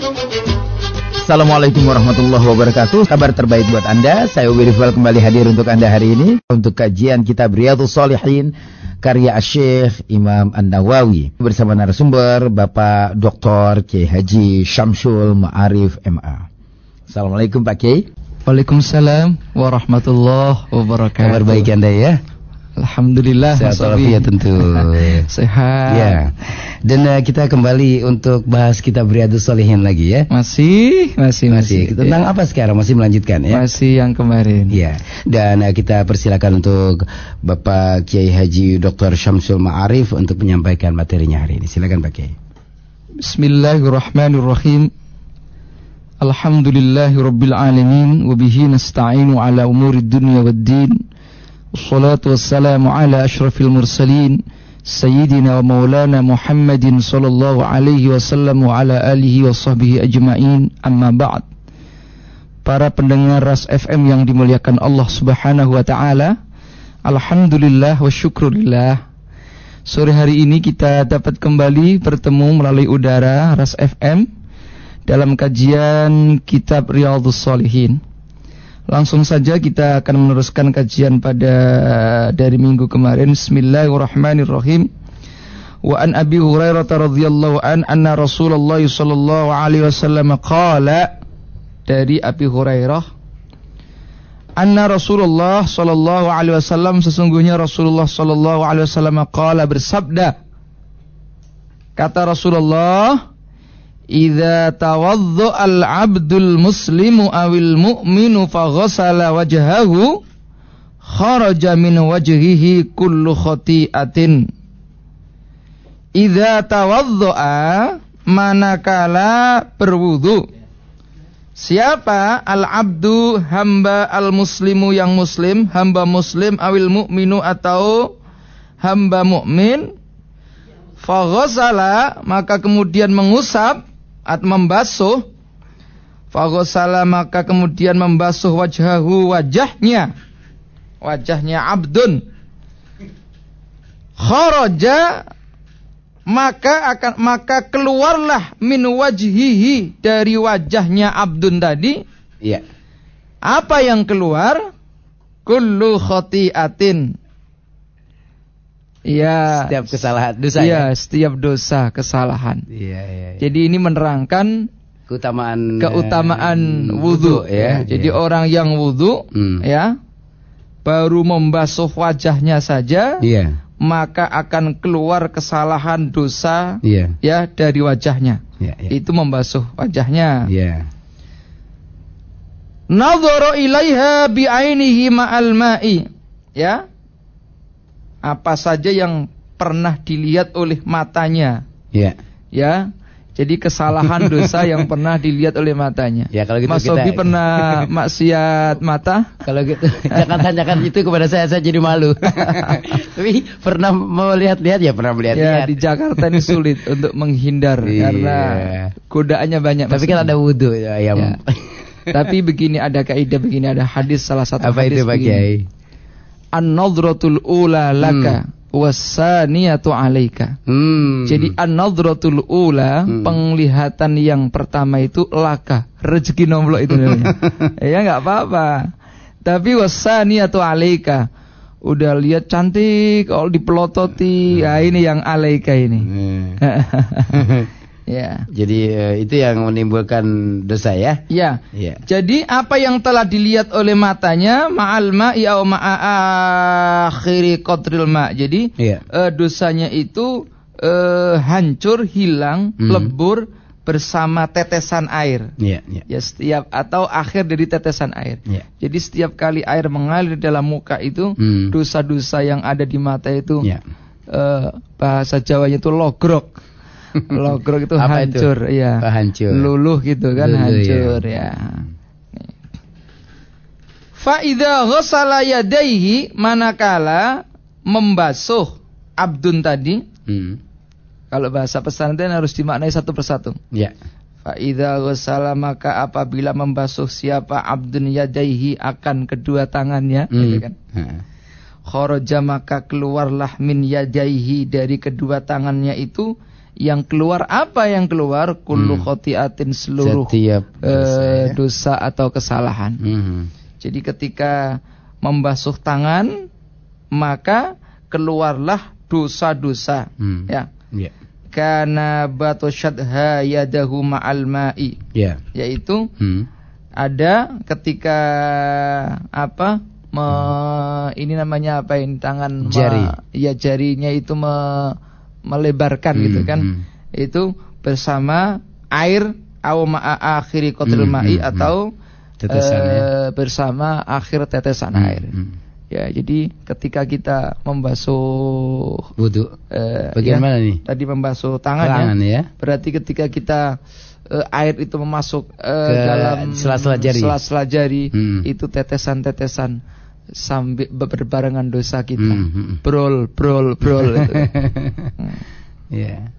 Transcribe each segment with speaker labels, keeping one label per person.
Speaker 1: Assalamualaikum warahmatullahi wabarakatuh. Kabar terbaik buat Anda. Saya Ubi kembali hadir untuk Anda hari ini untuk kajian kitab Riyadhus Shalihin karya Syekh Imam An-Nawawi bersama narasumber Bapak Dr. Kiai Haji Syamsul Ma'arif MA. Assalamualaikum Pak Kiai.
Speaker 2: Waalaikumsalam warahmatullahi wabarakatuh.
Speaker 1: Kabar baik Anda ya?
Speaker 2: Alhamdulillah
Speaker 1: Sehat
Speaker 2: Mas Abi.
Speaker 1: walafiat tentu.
Speaker 2: Sehat.
Speaker 1: Ya. Dan uh, kita kembali untuk bahas kitab Riyadhus Shalihin lagi ya.
Speaker 2: Masih, masih,
Speaker 1: Masih. Tentang apa sekarang? Masih melanjutkan ya?
Speaker 2: Masih yang kemarin.
Speaker 1: Ya, dan uh, kita persilakan untuk Bapak Kiai Haji Dr. Syamsul Ma'arif untuk menyampaikan materinya hari ini. Silakan Pak Kiai.
Speaker 2: Bismillahirrahmanirrahim. Alhamdulillahi rabbil alamin wa bihi nasta'inu ala umuri dunya waddin. Wassalatu ala asyrafil mursalin sayyidina wa maulana Muhammadin sallallahu alaihi wasallam wa ala alihi wa sahbihi ajma'in. Amma ba'd. Para pendengar Ras FM yang dimuliakan Allah Subhanahu wa taala, alhamdulillah wa syukurillah. Sore hari ini kita dapat kembali bertemu melalui udara Ras FM dalam kajian kitab Riyadhus Shalihin. Langsung saja kita akan meneruskan kajian pada dari minggu kemarin. Bismillahirrahmanirrahim. Wa an Abi Hurairah radhiyallahu an anna Rasulullah sallallahu alaihi wasallam qala dari Abi Hurairah anna Rasulullah sallallahu alaihi wasallam sesungguhnya Rasulullah sallallahu alaihi wasallam qala bersabda kata Rasulullah Idza tawaddo al-'abdul muslimu awil mu'minu faghasala wajhahu kharaja min wajhihi kullu khati'atin. Idza tawaddo'a manakala berwudu. Siapa al-'abdu hamba al-muslimu yang muslim, hamba muslim awil mu'minu atau hamba mukmin faghasala maka kemudian mengusap atau membasuh faghasala maka kemudian membasuh wajhahu wajahnya. Wajahnya abdun. Kharaja maka akan maka keluarlah min wajhihi dari wajahnya abdun tadi.
Speaker 1: Iya.
Speaker 2: apa yang keluar? Kullu khati'atin ya
Speaker 1: Setiap kesalahan dosa
Speaker 2: Iya,
Speaker 1: ya.
Speaker 2: setiap dosa, kesalahan.
Speaker 1: Iya, iya. iya.
Speaker 2: Jadi ini menerangkan
Speaker 1: keutamaan
Speaker 2: keutamaan
Speaker 1: eh,
Speaker 2: wudhu
Speaker 1: ya.
Speaker 2: ya. Jadi
Speaker 1: Iya.
Speaker 2: orang yang wudhu
Speaker 1: Hmm.
Speaker 2: ya baru membasuh wajahnya saja
Speaker 1: Iya.
Speaker 2: maka akan keluar kesalahan dosa
Speaker 1: Iya.
Speaker 2: ya dari wajahnya.
Speaker 1: Iya, iya.
Speaker 2: Itu membasuh wajahnya.
Speaker 1: Iya.
Speaker 2: Nadhara ilaiha bi'ainihi ma'al ma'i. Ya. Apa saja yang pernah dilihat oleh matanya.
Speaker 1: Iya.
Speaker 2: Ya. Jadi kesalahan dosa yang pernah dilihat oleh matanya.
Speaker 1: Ya, kalau gitu
Speaker 2: Mas
Speaker 1: kita-
Speaker 2: Sobi pernah maksiat mata?
Speaker 1: Kalau gitu jangan tanyakan itu kepada saya saya jadi malu. Tapi pernah melihat-lihat ya pernah
Speaker 2: Ya
Speaker 1: melihat-lihat.
Speaker 2: di Jakarta ini sulit untuk menghindar
Speaker 1: Iya.
Speaker 2: karena godaannya banyak.
Speaker 1: Tapi kan ada wudhu ya
Speaker 2: Ya. Tapi begini ada kaidah begini ada hadis salah satu
Speaker 1: apa
Speaker 2: hadis
Speaker 1: itu Pak
Speaker 2: begini.
Speaker 1: Kiai?
Speaker 2: An-nadratul ula laka wasaniyatu alaika.
Speaker 1: Hmm.
Speaker 2: Jadi an-nadratul ula
Speaker 1: Hmm.
Speaker 2: penglihatan yang pertama itu laka, rezeki nomblok itu namanya. ya enggak apa-apa. Tapi wasaniyatu alaika. Udah lihat cantik, kalau dipelototi, ya ini yang alaika ini.
Speaker 1: Hmm.
Speaker 2: ya.
Speaker 1: Jadi eh, itu yang menimbulkan dosa ya?
Speaker 2: Ya.
Speaker 1: Iya.
Speaker 2: Jadi apa yang telah dilihat oleh matanya ma'al ma'i au ma'a akhiri qadril ma. Jadi
Speaker 1: Iya.
Speaker 2: eh, dosanya itu eh, hancur, hilang,
Speaker 1: Hmm.
Speaker 2: lebur bersama tetesan air.
Speaker 1: Iya, iya.
Speaker 2: Ya setiap atau akhir dari tetesan air.
Speaker 1: Iya.
Speaker 2: Jadi setiap kali air mengalir dalam muka itu
Speaker 1: Hmm.
Speaker 2: dosa-dosa yang ada di mata itu
Speaker 1: Iya.
Speaker 2: eh, bahasa Jawanya itu logrok. logrok itu
Speaker 1: Apa itu?
Speaker 2: hancur, iya.
Speaker 1: Oh, hancur.
Speaker 2: Luluh gitu kan
Speaker 1: Luluh,
Speaker 2: hancur
Speaker 1: iya.
Speaker 2: ya. Faida ghassala yadaihi manakala membasuh abdun tadi
Speaker 1: Hmm.
Speaker 2: kalau bahasa pesantren harus dimaknai satu persatu.
Speaker 1: Ya.
Speaker 2: Ghassala maka apabila membasuh siapa abdun yadaihi akan kedua tangannya
Speaker 1: Hmm.
Speaker 2: gitu kan.
Speaker 1: Ha.
Speaker 2: Kharaja maka keluarlah min yadaihi dari kedua tangannya itu yang keluar apa yang keluar kullu
Speaker 1: Hmm.
Speaker 2: khotiatin seluruh
Speaker 1: Setiap
Speaker 2: eh,
Speaker 1: dosa, ya.
Speaker 2: dosa atau kesalahan.
Speaker 1: Mhm.
Speaker 2: Jadi ketika membasuh tangan maka keluarlah dosa-dosa
Speaker 1: Hmm.
Speaker 2: ya.
Speaker 1: Ya.
Speaker 2: Karena batoshadha yadahu ma'al ma'i
Speaker 1: Ya.
Speaker 2: yaitu
Speaker 1: Hmm.
Speaker 2: ada ketika apa me- ini namanya apa ini tangan
Speaker 1: Jari.
Speaker 2: ya jarinya itu me- melebarkan
Speaker 1: Hmm,
Speaker 2: gitu kan
Speaker 1: hmm.
Speaker 2: itu bersama air au ma'a akhiri qatril
Speaker 1: Hmm,
Speaker 2: ma'i
Speaker 1: hmm, hmm.
Speaker 2: atau
Speaker 1: Tetesan, ya.
Speaker 2: eh, bersama akhir tetesan
Speaker 1: Hmm,
Speaker 2: air
Speaker 1: hmm.
Speaker 2: ya jadi ketika kita membasuh
Speaker 1: Wudu.
Speaker 2: eh,
Speaker 1: Bagian
Speaker 2: ya,
Speaker 1: nih?
Speaker 2: tadi membasuh tangan,
Speaker 1: Tangan
Speaker 2: ya. Berarti ketika kita eh, air itu memasuk eh,
Speaker 1: Ke
Speaker 2: dalam
Speaker 1: sela-sela jari.
Speaker 2: sela-sela jari,
Speaker 1: Hmm.
Speaker 2: itu tetesan-tetesan sambil berbarengan dosa kita.
Speaker 1: Hmm, hmm.
Speaker 2: Brol, brol, brol.
Speaker 1: Ya.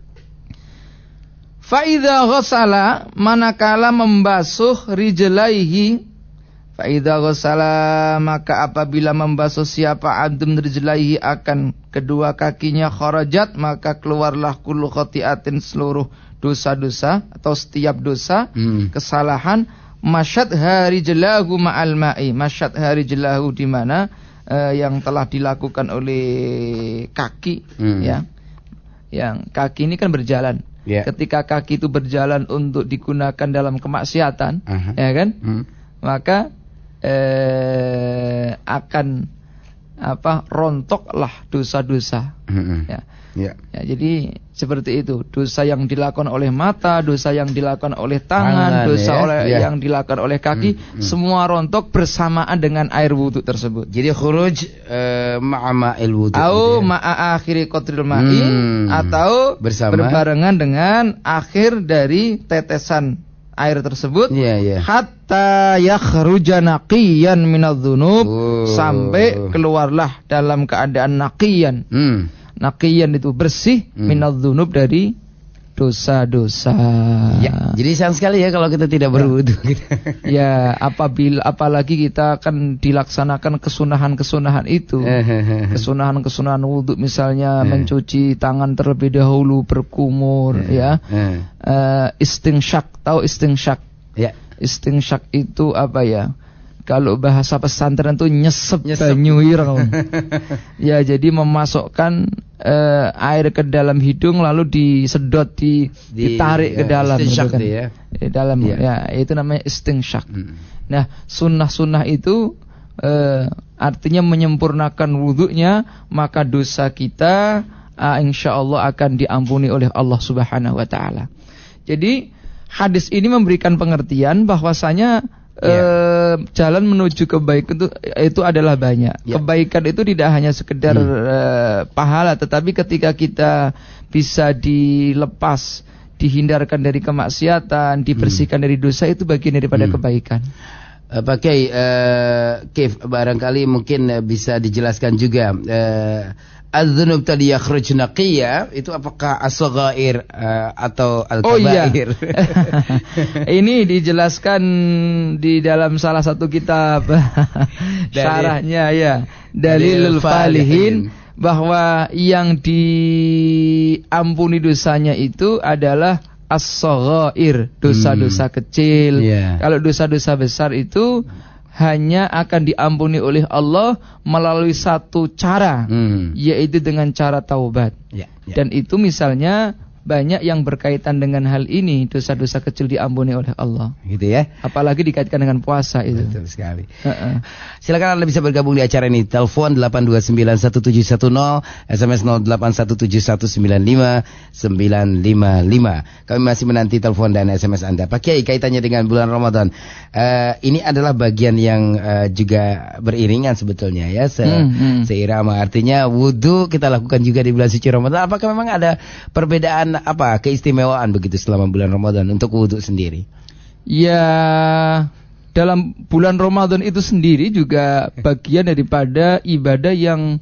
Speaker 2: Faida ghasala manakala membasuh rijlaihi Faida ghasala maka apabila membasuh siapa abdun rijlaihi akan kedua kakinya kharajat maka keluarlah kullu khati'atin seluruh dosa-dosa atau setiap dosa
Speaker 1: Hmm.
Speaker 2: kesalahan masyad hari jelahu ma'al ma'i masyad hari jelahu di mana eh, yang telah dilakukan oleh kaki
Speaker 1: Hmm.
Speaker 2: ya yang kaki ini kan berjalan
Speaker 1: Ya.
Speaker 2: ketika kaki itu berjalan untuk digunakan dalam kemaksiatan
Speaker 1: Aha.
Speaker 2: ya kan
Speaker 1: Hmm.
Speaker 2: maka eh, akan apa rontoklah dosa-dosa
Speaker 1: Hmm.
Speaker 2: ya
Speaker 1: Ya.
Speaker 2: Ya, jadi seperti itu dosa yang dilakukan oleh mata, dosa yang dilakukan oleh tangan,
Speaker 1: Tangan,
Speaker 2: dosa
Speaker 1: ya,
Speaker 2: oleh
Speaker 1: ya.
Speaker 2: yang dilakukan oleh kaki,
Speaker 1: Hmm, hmm.
Speaker 2: semua rontok bersamaan dengan air wudhu tersebut.
Speaker 1: Jadi khuruj eh, ma'a ma'il wudu. gitu
Speaker 2: Au
Speaker 1: ya.
Speaker 2: ma'a akhiri qatril ma'i
Speaker 1: Hmm.
Speaker 2: atau
Speaker 1: Bersama.
Speaker 2: berbarengan dengan akhir dari tetesan air tersebut
Speaker 1: Iya, iya.
Speaker 2: hatta yakhruja naqiyan minadz-dzunub
Speaker 1: Oh.
Speaker 2: sampai keluarlah dalam keadaan naqiyan
Speaker 1: Hmm.
Speaker 2: Naqiyan itu bersih
Speaker 1: Hmm.
Speaker 2: minadz-dzunub dari dosa-dosa.
Speaker 1: Ya, jadi sayang sekali ya kalau kita tidak berwudu gitu.
Speaker 2: Ya, apabila apalagi kita akan dilaksanakan kesunahan-kesunahan itu. Kesunahan-kesunahan wudhu misalnya
Speaker 1: Eh.
Speaker 2: mencuci tangan terlebih dahulu berkumur ya.
Speaker 1: Eh,
Speaker 2: Eh, istingsyak, tahu istingsyak?
Speaker 1: Ya.
Speaker 2: Istingsyak itu apa ya? Kalau bahasa pesantren itu nyesep,
Speaker 1: Nyesep.
Speaker 2: banyu ireng. ya, jadi memasukkan eh, air ke dalam hidung lalu disedot, di,
Speaker 1: Di-
Speaker 2: ditarik ke
Speaker 1: ya,
Speaker 2: dalam
Speaker 1: istinsyak
Speaker 2: gitu kan.
Speaker 1: itu ya.
Speaker 2: Di dalam
Speaker 1: Iya.
Speaker 2: ya, itu namanya istingsyak.
Speaker 1: Hmm.
Speaker 2: Nah, sunnah-sunnah itu eh, artinya menyempurnakan wudhunya, maka dosa kita ah, insya Allah akan diampuni oleh Allah Subhanahu Wa Taala. Jadi hadis ini memberikan pengertian bahwasanya eh, jalan menuju kebaikan itu itu adalah banyak.
Speaker 1: Ya.
Speaker 2: Kebaikan itu tidak hanya sekedar eh, pahala, tetapi ketika kita bisa dilepas, dihindarkan dari kemaksiatan, dibersihkan dari dosa itu bagian daripada
Speaker 1: Hmm.
Speaker 2: kebaikan.
Speaker 1: Eh, Pak Kiai, eh, Kif, barangkali mungkin bisa dijelaskan juga eh, Az-dzunub tadi yakhruj naqiyya itu apakah as-saghair eh, atau
Speaker 2: Oh iya.
Speaker 1: al-kabair?
Speaker 2: Ini dijelaskan di dalam salah satu kitab syarahnya ya.
Speaker 1: Dalil
Speaker 2: Dalilul
Speaker 1: Falihin.
Speaker 2: Bahwa yang diampuni dosanya itu adalah as-saghair, dosa-dosa kecil.
Speaker 1: Iya.
Speaker 2: Kalau dosa-dosa besar itu hanya akan diampuni oleh Allah melalui satu cara,
Speaker 1: Hmm.
Speaker 2: yaitu dengan cara taubat.
Speaker 1: Ya, ya.
Speaker 2: Dan itu misalnya banyak yang berkaitan dengan hal ini dosa-dosa kecil diampuni oleh Allah.
Speaker 1: gitu ya.
Speaker 2: Apalagi dikaitkan dengan puasa itu.
Speaker 1: Betul sekali.
Speaker 2: Heeh.
Speaker 1: Silakan Anda bisa bergabung di acara ini. Telepon 8291710, SMS 0817195955. Kami masih menanti telepon dan SMS Anda. Pak Kiai, kaitannya dengan bulan Ramadan. Eh, ini adalah bagian yang eh, juga beriringan sebetulnya ya, se
Speaker 2: Hmm, hmm.
Speaker 1: seirama. Artinya wudhu kita lakukan juga di bulan suci Ramadan. Apakah memang ada perbedaan apa keistimewaan begitu selama bulan Ramadan untuk wudhu sendiri?
Speaker 2: Ya dalam bulan Ramadan itu sendiri juga bagian daripada ibadah yang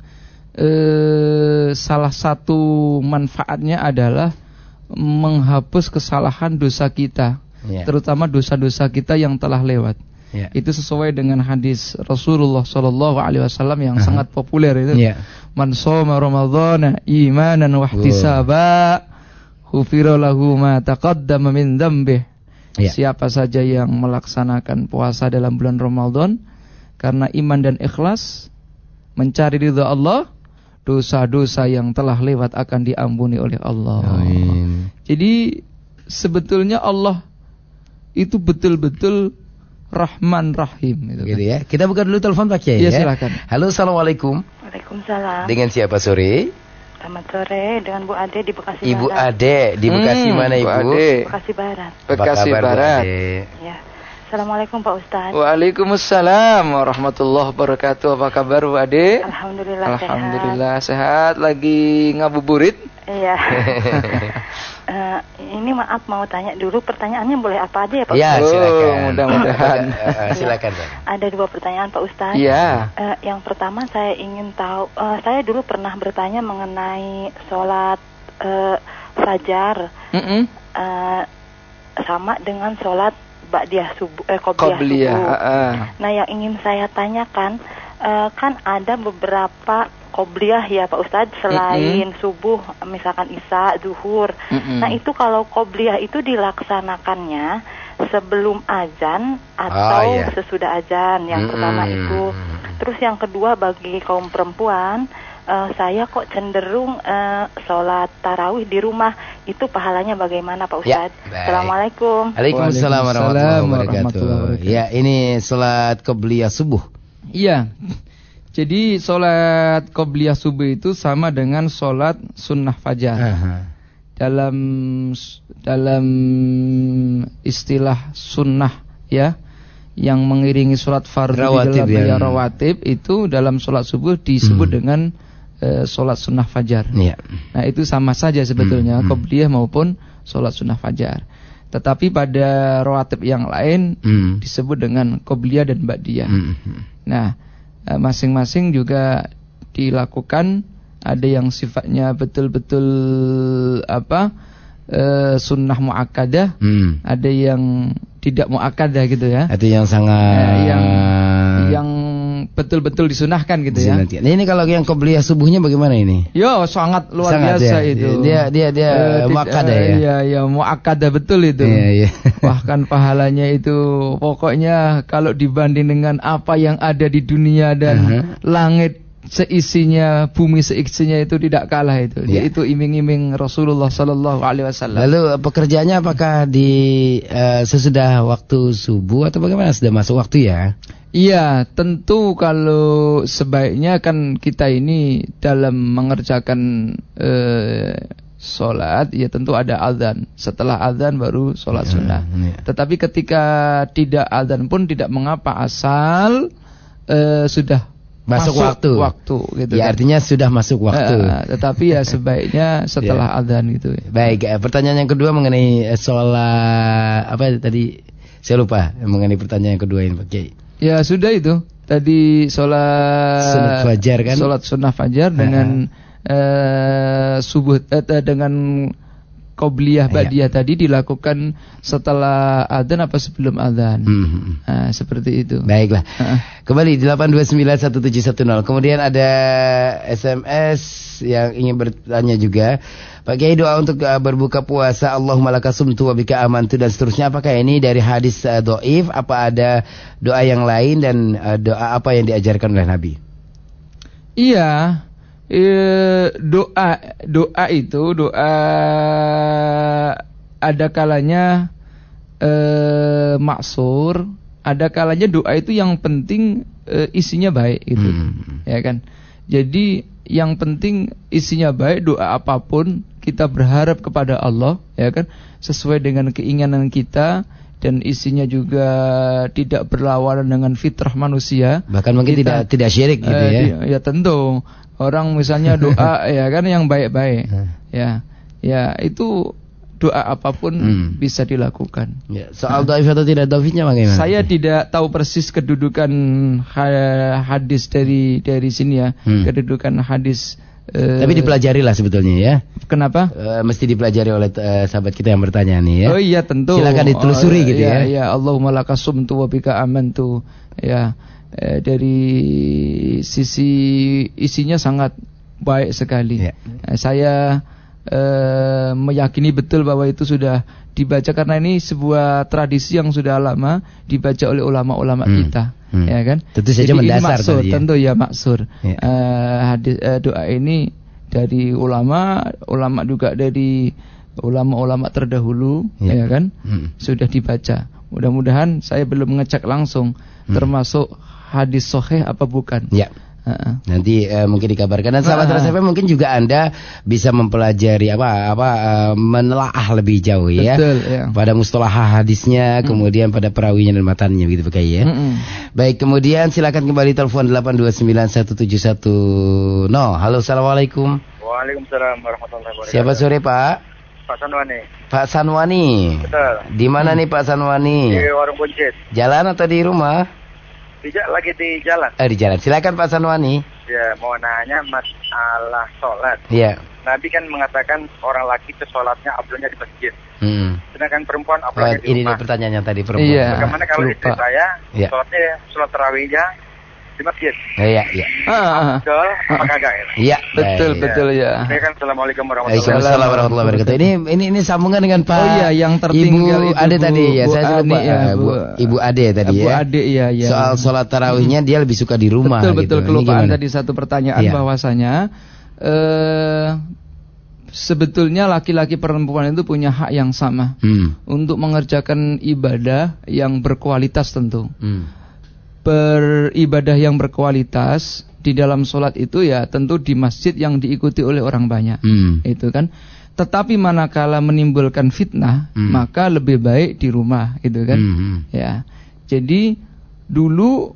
Speaker 2: eh, salah satu manfaatnya adalah menghapus kesalahan dosa kita,
Speaker 1: Ya.
Speaker 2: terutama dosa-dosa kita yang telah lewat.
Speaker 1: Ya.
Speaker 2: Itu sesuai dengan hadis Rasulullah Shallallahu Alaihi Wasallam yang
Speaker 1: Aha.
Speaker 2: sangat populer itu.
Speaker 1: Ya.
Speaker 2: Man shoma Ramadhana imanan wa ihtisaba Hufira lahu ma taqaddama min dzambih.
Speaker 1: Ya.
Speaker 2: Siapa saja yang melaksanakan puasa dalam bulan Ramadan karena iman dan ikhlas mencari ridha Allah, dosa-dosa yang telah lewat akan diampuni oleh Allah.
Speaker 1: Amin.
Speaker 2: Jadi sebetulnya Allah itu betul-betul Rahman Rahim gitu
Speaker 1: Gitu
Speaker 2: kan.
Speaker 1: ya. Kita buka dulu telepon Pak Kiai
Speaker 2: Iya,
Speaker 1: ya.
Speaker 2: silakan.
Speaker 1: Halo, Assalamualaikum.
Speaker 3: Waalaikumsalam.
Speaker 1: Dengan siapa sore?
Speaker 3: Selamat sore dengan Bu Ade di Bekasi
Speaker 1: Ibu
Speaker 3: Barat.
Speaker 1: Ade di Bekasi
Speaker 2: Hmm,
Speaker 1: mana
Speaker 2: Bu
Speaker 1: Ibu?
Speaker 2: Ade.
Speaker 3: Bekasi Barat.
Speaker 2: Bekasi
Speaker 1: kabar,
Speaker 2: Barat.
Speaker 3: Ya. Assalamualaikum Pak Ustadz.
Speaker 2: Waalaikumsalam warahmatullahi wabarakatuh. Apa kabar Bu Ade?
Speaker 3: Alhamdulillah,
Speaker 2: Alhamdulillah sehat. Lagi ngabuburit?
Speaker 3: sehat. Iya. Eh, ini maaf mau tanya dulu pertanyaannya boleh apa aja ya Pak
Speaker 1: Ya,
Speaker 2: Oh,
Speaker 1: silakan.
Speaker 2: mudah-mudahan.
Speaker 1: Eh, eh, silakan.
Speaker 3: Ada dua pertanyaan Pak Ustadz.
Speaker 2: Iya.
Speaker 3: Eh, yang pertama saya ingin tahu, eh, saya dulu pernah bertanya mengenai sholat eh, fajar
Speaker 2: Mm-mm.
Speaker 3: eh, sama dengan sholat ba'diyah subuh, eh, qobliyah
Speaker 2: Qobliyah.
Speaker 3: subuh.
Speaker 2: ah, ah.
Speaker 3: Nah, yang ingin saya tanyakan, eh, kan ada beberapa qobliyah ya Pak Ustadz selain subuh, misalkan isya, zuhur.
Speaker 2: Mm-mm.
Speaker 3: Nah, itu kalau qobliyah itu dilaksanakannya sebelum azan atau
Speaker 1: Oh, iya.
Speaker 3: sesudah azan. Yang pertama
Speaker 1: Mm-mm.
Speaker 3: itu. Terus yang kedua bagi kaum perempuan, eh, saya kok cenderung eh, sholat tarawih di rumah itu pahalanya bagaimana Pak
Speaker 1: Ya,
Speaker 3: Ustadz?
Speaker 1: baik.
Speaker 3: Assalamualaikum.
Speaker 1: Waalaikumsalam warahmatullahi wabarakatuh. Ya, ini salat qobliyah subuh.
Speaker 2: Iya. Jadi sholat qobliyah subuh itu sama dengan sholat sunnah fajar.
Speaker 1: Aha.
Speaker 2: Dalam dalam istilah sunnah ya yang mengiringi sholat fardu
Speaker 1: Rawatib
Speaker 2: di dalam
Speaker 1: ya.
Speaker 2: ya, rawatib itu dalam sholat subuh disebut
Speaker 1: Hmm.
Speaker 2: dengan eh, sholat sunnah fajar.
Speaker 1: Iya.
Speaker 2: Nah itu sama saja sebetulnya
Speaker 1: Hmm, hmm.
Speaker 2: qobliyah maupun sholat sunnah fajar. Tetapi pada rawatib yang lain
Speaker 1: Hmm.
Speaker 2: disebut dengan qobliyah dan ba'diyah.
Speaker 1: Hmm.
Speaker 2: Nah, eh, masing-masing juga dilakukan. Ada yang sifatnya betul-betul apa eh, sunnah muakkadah,
Speaker 1: Hmm.
Speaker 2: ada yang tidak muakkadah gitu ya,
Speaker 1: Itu yang sangat
Speaker 2: Eh, yang yang betul-betul disunahkan gitu ya.
Speaker 1: Nah, ini kalau yang qobliyah subuhnya bagaimana ini?
Speaker 2: Yo sangat luar
Speaker 1: Sangat
Speaker 2: biasa
Speaker 1: ya.
Speaker 2: itu.
Speaker 1: Dia dia dia muakkadah
Speaker 2: eh,
Speaker 1: ya.
Speaker 2: Iya, iya muakkadah betul itu.
Speaker 1: Iya, iya.
Speaker 2: Bahkan pahalanya itu pokoknya kalau dibanding dengan apa yang ada di dunia dan
Speaker 1: Aha.
Speaker 2: langit seisinya, bumi seisinya itu tidak kalah itu.
Speaker 1: Iya.
Speaker 2: itu iming-iming Rasulullah sallallahu alaihi wasallam.
Speaker 1: Lalu eh, pekerjaannya apakah di eh, sesudah waktu subuh atau bagaimana? Sudah masuk waktu ya?
Speaker 2: Iya, tentu kalau sebaiknya kan kita ini dalam mengerjakan eh, sholat, ya tentu ada azan. Setelah azan baru sholat
Speaker 1: Ya,
Speaker 2: sunnah.
Speaker 1: iya.
Speaker 2: Tetapi ketika tidak azan pun tidak mengapa asal eh, sudah
Speaker 1: Masuk waktu.
Speaker 2: waktu gitu
Speaker 1: ya
Speaker 2: kan.
Speaker 1: artinya sudah masuk waktu.
Speaker 2: Eh, tetapi ya sebaiknya setelah azan gitu. ya.
Speaker 1: Baik, eh, pertanyaan yang kedua mengenai eh, sholat apa tadi? Saya lupa mengenai pertanyaan yang kedua ini Pak Kiai.
Speaker 2: Ya sudah itu tadi sholat
Speaker 1: Sunat fajar kan?
Speaker 2: Sholat sunnah fajar dengan eh, subuh eh, eh, dengan qobliyah
Speaker 1: Iya.
Speaker 2: ba'diyah tadi dilakukan setelah adzan apa sebelum adzan.
Speaker 1: Hmm.
Speaker 2: Nah, seperti itu.
Speaker 1: Baiklah. Kembali 8291710. Kemudian ada SMS yang ingin bertanya juga. Pak Kiai doa untuk uh, berbuka puasa Allahumma lakasumtu wa bika amantu dan seterusnya apakah ini dari hadis uh, doif apa ada doa yang lain dan uh, doa apa yang diajarkan oleh Nabi?
Speaker 2: Iya. Eh, doa doa itu doa ada kalanya eh, maksur, ada kalanya doa itu yang penting eh, isinya baik gitu.
Speaker 1: Hmm.
Speaker 2: Ya kan? Jadi yang penting isinya baik, doa apa pun kita berharap kepada Allah, ya kan? Sesuai dengan keinginan kita dan isinya juga tidak berlawanan dengan fitrah manusia.
Speaker 1: Bahkan mungkin
Speaker 2: Kita-
Speaker 1: tidak tidak syirik gitu ya.
Speaker 2: di- ya tentu orang misalnya doa ya kan yang baik-baik
Speaker 1: Hmm.
Speaker 2: ya ya itu doa apa pun
Speaker 1: Hmm.
Speaker 2: bisa dilakukan
Speaker 1: Ya, soal doif atau tidak doifnya bagaimana?
Speaker 2: saya tidak tahu persis kedudukan ha- hadis dari dari sini ya
Speaker 1: Hmm.
Speaker 2: kedudukan hadis eh,
Speaker 1: Tapi dipelajari lah sebetulnya ya.
Speaker 2: kenapa
Speaker 1: Eh, mesti dipelajari oleh eh, sahabat kita yang bertanya nih ya.
Speaker 2: Oh iya tentu.
Speaker 1: Silakan ditelusuri
Speaker 2: Oh,
Speaker 1: gitu ya.
Speaker 2: Ya, Allahumma lakasumtu wa bika amantu. Ya, eh, dari sisi isinya sangat baik sekali.
Speaker 1: Ya.
Speaker 2: Eh, saya eh, meyakini betul bahwa itu sudah dibaca karena ini sebuah tradisi yang sudah lama dibaca oleh ulama-ulama
Speaker 1: Hmm.
Speaker 2: kita,
Speaker 1: Hmm.
Speaker 2: ya kan?
Speaker 1: Tentu saja
Speaker 2: Jadi
Speaker 1: mendasar
Speaker 2: maksud,
Speaker 1: ya.
Speaker 2: tentu ya maksud.
Speaker 1: Ya.
Speaker 2: Eh, hadis eh, doa ini dari ulama, ulama juga dari ulama-ulama terdahulu,
Speaker 1: Ya.
Speaker 2: ya kan?
Speaker 1: Hmm.
Speaker 2: Sudah dibaca. Mudah-mudahan saya belum ngecek langsung
Speaker 1: Hmm.
Speaker 2: termasuk hadis sahih apa bukan.
Speaker 1: Ya.
Speaker 2: Heeh.
Speaker 1: Nanti eh, mungkin dikabarkan dan sahabat
Speaker 2: Ah.
Speaker 1: Trans FM mungkin juga Anda bisa mempelajari apa apa eh, menelaah lebih jauh ya.
Speaker 2: Betul, ya.
Speaker 1: Pada mustalah hadisnya, kemudian pada perawinya dan matannya begitu Pak Kiai ya.
Speaker 2: Mm-mm.
Speaker 1: Baik, kemudian silakan kembali telepon 8291710. Halo, Assalamualaikum.
Speaker 4: Waalaikumsalam warahmatullahi wabarakatuh.
Speaker 1: Siapa sore Pak?
Speaker 4: Pak Sanwani.
Speaker 1: Pak Sanwani.
Speaker 4: Betul.
Speaker 1: Di mana nih Pak Sanwani?
Speaker 4: Di warung buncit.
Speaker 1: Jalan atau di rumah?
Speaker 4: Tidak lagi di jalan.
Speaker 1: Eh di jalan. Silakan Pak Sanwani.
Speaker 4: Ya, mau nanya masalah sholat.
Speaker 1: Iya.
Speaker 4: Nabi kan mengatakan orang laki itu sholatnya abdulnya di masjid.
Speaker 1: Hmm.
Speaker 4: Sedangkan perempuan
Speaker 1: Oh,
Speaker 4: abdulnya di
Speaker 1: ini
Speaker 4: rumah.
Speaker 1: pertanyaannya tadi perempuan.
Speaker 2: Iya.
Speaker 4: Bagaimana kalau
Speaker 2: lupa.
Speaker 4: istri saya
Speaker 1: Iya.
Speaker 4: sholatnya sholat tarawihnya di masjid?
Speaker 1: Iya, iya.
Speaker 2: Ah, ah.
Speaker 4: Betul? Apa kagak ya?
Speaker 1: Iya.
Speaker 2: Betul,
Speaker 1: baik.
Speaker 2: betul ya.
Speaker 4: Saya kan Assalamualaikum warahmatullahi
Speaker 1: Waalaikumsalam warahmatullahi wabarakatuh. Ini ini ini sambungan dengan Pak
Speaker 2: Oh iya, yang tertinggal
Speaker 1: Ibu
Speaker 2: itu,
Speaker 1: Ade
Speaker 2: Bu-
Speaker 1: tadi ya.
Speaker 2: Bu
Speaker 1: Saya lupa
Speaker 2: ya,
Speaker 1: eh, Bu,
Speaker 2: Bu-
Speaker 1: Ibu Ade tadi
Speaker 2: Bu
Speaker 1: ya.
Speaker 2: Ade ya, ya.
Speaker 1: Soal sholat tarawihnya dia lebih suka di rumah
Speaker 2: betul betul
Speaker 1: gitu. Ini
Speaker 2: kelupaan tadi satu pertanyaan
Speaker 1: Iya.
Speaker 2: bahwasanya eh sebetulnya laki-laki perempuan itu punya hak yang sama
Speaker 1: Hmm.
Speaker 2: untuk mengerjakan ibadah yang berkualitas tentu.
Speaker 1: Hmm.
Speaker 2: Beribadah yang berkualitas di dalam sholat itu ya tentu di masjid yang diikuti oleh orang banyak.
Speaker 1: Hmm.
Speaker 2: Itu kan. Tetapi manakala menimbulkan fitnah,
Speaker 1: Hmm.
Speaker 2: maka lebih baik di rumah, gitu kan.
Speaker 1: Hmm.
Speaker 2: Ya. Jadi dulu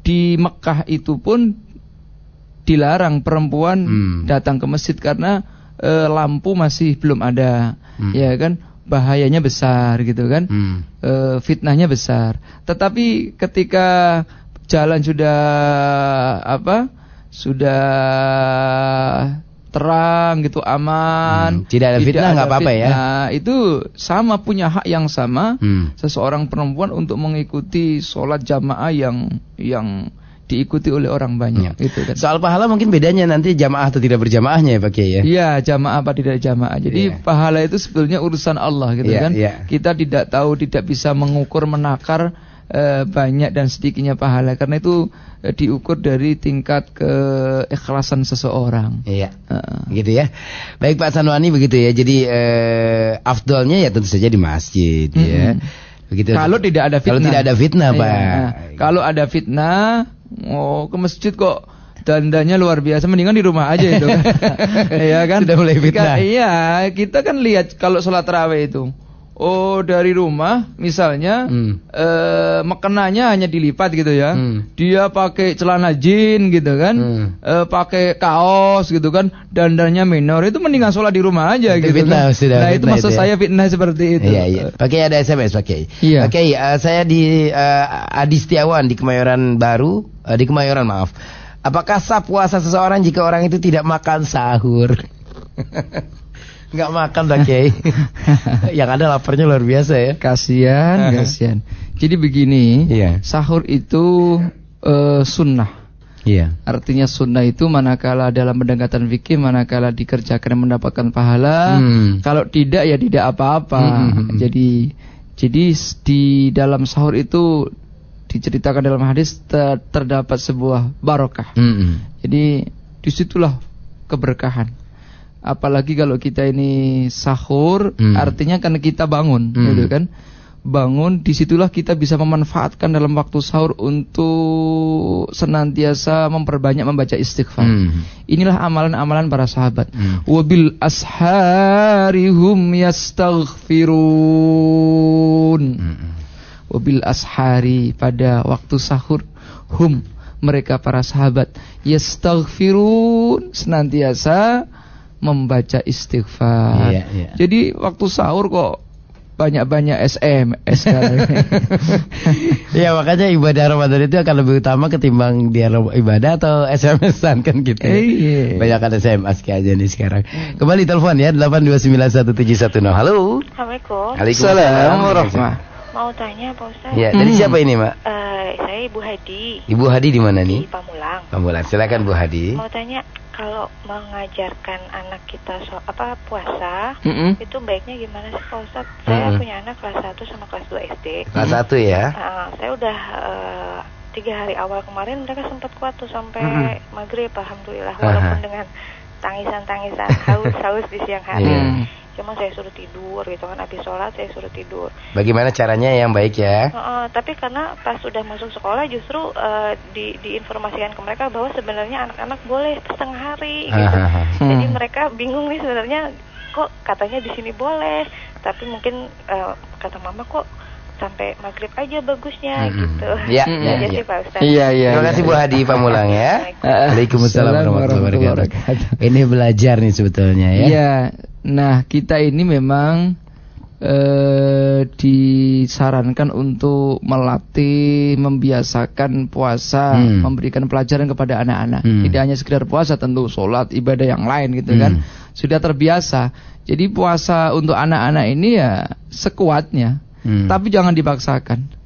Speaker 2: di Mekah itu pun dilarang perempuan
Speaker 1: Hmm.
Speaker 2: datang ke masjid karena eh, lampu masih belum ada.
Speaker 1: Hmm.
Speaker 2: Ya kan? Bahayanya besar gitu kan.
Speaker 1: Hmm.
Speaker 2: Eh, fitnahnya besar. Tetapi ketika jalan sudah apa? Sudah terang gitu aman.
Speaker 1: Hmm, tidak ada fitnah, nggak apa-apa ya?
Speaker 2: Itu sama punya hak yang sama
Speaker 1: Hmm.
Speaker 2: seseorang perempuan untuk mengikuti sholat jamaah yang yang diikuti oleh orang banyak
Speaker 1: Ya.
Speaker 2: gitu kan.
Speaker 1: Soal pahala mungkin bedanya nanti jamaah atau tidak berjamaahnya ya Pak Kiai ya.
Speaker 2: Iya, jamaah apa tidak jamaah. Jadi
Speaker 1: Iya.
Speaker 2: pahala itu sebetulnya urusan Allah gitu
Speaker 1: Iya,
Speaker 2: kan.
Speaker 1: iya.
Speaker 2: Kita tidak tahu, tidak bisa mengukur menakar eh, banyak dan sedikitnya pahala karena itu eh, diukur dari tingkat keikhlasan seseorang.
Speaker 1: Iya.
Speaker 2: Heeh.
Speaker 1: Gitu ya. Baik Pak Sanwani begitu ya. Jadi eh, afdolnya ya tentu saja di masjid ya. Begitu.
Speaker 2: Kalau tidak ada fitnah.
Speaker 1: Kalau tidak ada fitnah,
Speaker 2: Iya.
Speaker 1: Pak.
Speaker 2: Kalau ada fitnah, oh ke masjid kok dandanya luar biasa mendingan di rumah aja itu kan. Iya kan?
Speaker 1: Sudah mulai fitnah.
Speaker 2: Ka- Iya, kita kan lihat kalau sholat tarawih itu. Oh, dari rumah misalnya
Speaker 1: Hmm.
Speaker 2: eh mekenanya hanya dilipat gitu ya.
Speaker 1: Hmm.
Speaker 2: Dia pakai celana jin gitu kan.
Speaker 1: Hmm.
Speaker 2: Eh, pakai kaos gitu kan, dandannya minor. Itu mendingan sholat di rumah aja
Speaker 1: Itu
Speaker 2: gitu
Speaker 1: fitnah,
Speaker 2: kan.
Speaker 1: sudah
Speaker 2: Nah, itu maksud
Speaker 1: itu ya.
Speaker 2: saya fitnah seperti itu.
Speaker 1: Iya, iya. Pak Kiai ada SMS Pak Kiai.
Speaker 2: Iya.
Speaker 1: Kiai, eh, saya di eh, Adi Setiawan di Kemayoran Baru, eh, di Kemayoran maaf. Apakah sah puasa seseorang jika orang itu tidak makan sahur? Enggak makan Pak Kiai. Yang ada laparnya luar biasa ya.
Speaker 2: Kasihan, kasihan. Jadi begini,
Speaker 1: Iya.
Speaker 2: sahur itu eh, sunnah.
Speaker 1: Iya.
Speaker 2: Artinya sunnah itu manakala dalam pendekatan fikih manakala dikerjakan mendapatkan pahala,
Speaker 1: Hmm.
Speaker 2: kalau tidak ya tidak apa-apa.
Speaker 1: Hmm, hmm, hmm.
Speaker 2: Jadi jadi s- di dalam sahur itu diceritakan dalam hadis ter- terdapat sebuah barokah.
Speaker 1: Mm-mm.
Speaker 2: Jadi di situlah keberkahan. Apalagi kalau kita ini sahur,
Speaker 1: Hmm.
Speaker 2: artinya kan kita bangun,
Speaker 1: Hmm.
Speaker 2: gitu kan? Bangun, di situlah kita bisa memanfaatkan dalam waktu sahur untuk senantiasa memperbanyak membaca istighfar.
Speaker 1: Hmm.
Speaker 2: Inilah amalan-amalan para sahabat.
Speaker 1: Hmm.
Speaker 2: Wabil asharihum yastaghfirun.
Speaker 1: Mm-mm.
Speaker 2: Wabil ashari pada waktu sahur hum mereka para sahabat yastaghfirun senantiasa membaca istighfar.
Speaker 1: Iya, iya.
Speaker 2: Jadi waktu sahur kok banyak-banyak SMS sekarang.
Speaker 1: Ya makanya ibadah Ramadan itu akan lebih utama ketimbang dia ibadah atau SMS-an kan gitu. ya.
Speaker 2: Iya.
Speaker 1: Banyak ada SMS kayak aja nih sekarang. Kembali telepon ya 8291710. Halo.
Speaker 3: Assalamualaikum.
Speaker 2: Assalamualaikum warahmatullahi
Speaker 3: mau tanya Pak Ustaz.
Speaker 1: Ya, dari
Speaker 2: Hmm.
Speaker 1: siapa ini, Mak?
Speaker 3: Eh, saya Ibu Hadi
Speaker 1: Ibu Hadi di mana
Speaker 3: di
Speaker 1: nih?
Speaker 3: Pamulang.
Speaker 1: Pamulang. Silakan Bu Hadi.
Speaker 3: Mau tanya kalau mengajarkan anak kita so apa puasa
Speaker 2: Mm-mm.
Speaker 3: itu baiknya gimana sih Pak Ustaz? Saya
Speaker 1: Mm-mm.
Speaker 3: punya anak kelas 1 sama kelas 2 SD.
Speaker 1: Kelas satu ya.
Speaker 3: Nah, saya udah eh, tiga hari awal kemarin mereka sempat kuat tuh sampai
Speaker 1: Mm-mm.
Speaker 3: maghrib alhamdulillah walaupun dengan tangisan-tangisan haus-haus di siang hari.
Speaker 1: Iya.
Speaker 3: Cuma saya suruh tidur gitu kan habis sholat saya suruh tidur.
Speaker 1: Bagaimana caranya yang baik ya?
Speaker 3: Heeh, tapi karena pas sudah masuk sekolah justru eh, di diinformasikan ke mereka bahwa sebenarnya anak-anak boleh setengah hari gitu. Jadi
Speaker 2: Hmm.
Speaker 3: mereka bingung nih sebenarnya kok katanya di sini boleh, tapi mungkin eh, kata mama kok sampai maghrib aja bagusnya
Speaker 1: Mm-mm.
Speaker 3: gitu.
Speaker 1: Ya,
Speaker 3: Itu
Speaker 1: ya,
Speaker 3: aja
Speaker 1: ya.
Speaker 3: sih Pak Ustaz.
Speaker 2: Iya, iya.
Speaker 1: Terima kasih
Speaker 2: iya.
Speaker 1: Bu Hadi Pamulang ya. Waalaikumsalam warahmatullahi wabarakatuh. Ini belajar nih sebetulnya ya.
Speaker 2: Iya. Nah, kita ini memang eh disarankan untuk melatih, membiasakan puasa,
Speaker 1: Hmm.
Speaker 2: memberikan pelajaran kepada anak-anak.
Speaker 1: Hmm.
Speaker 2: Tidak hanya sekedar puasa, tentu sholat, ibadah yang lain gitu
Speaker 1: Hmm.
Speaker 2: kan. Sudah terbiasa. Jadi puasa untuk anak-anak ini ya sekuatnya.
Speaker 1: Hmm.
Speaker 2: Tapi jangan dipaksakan.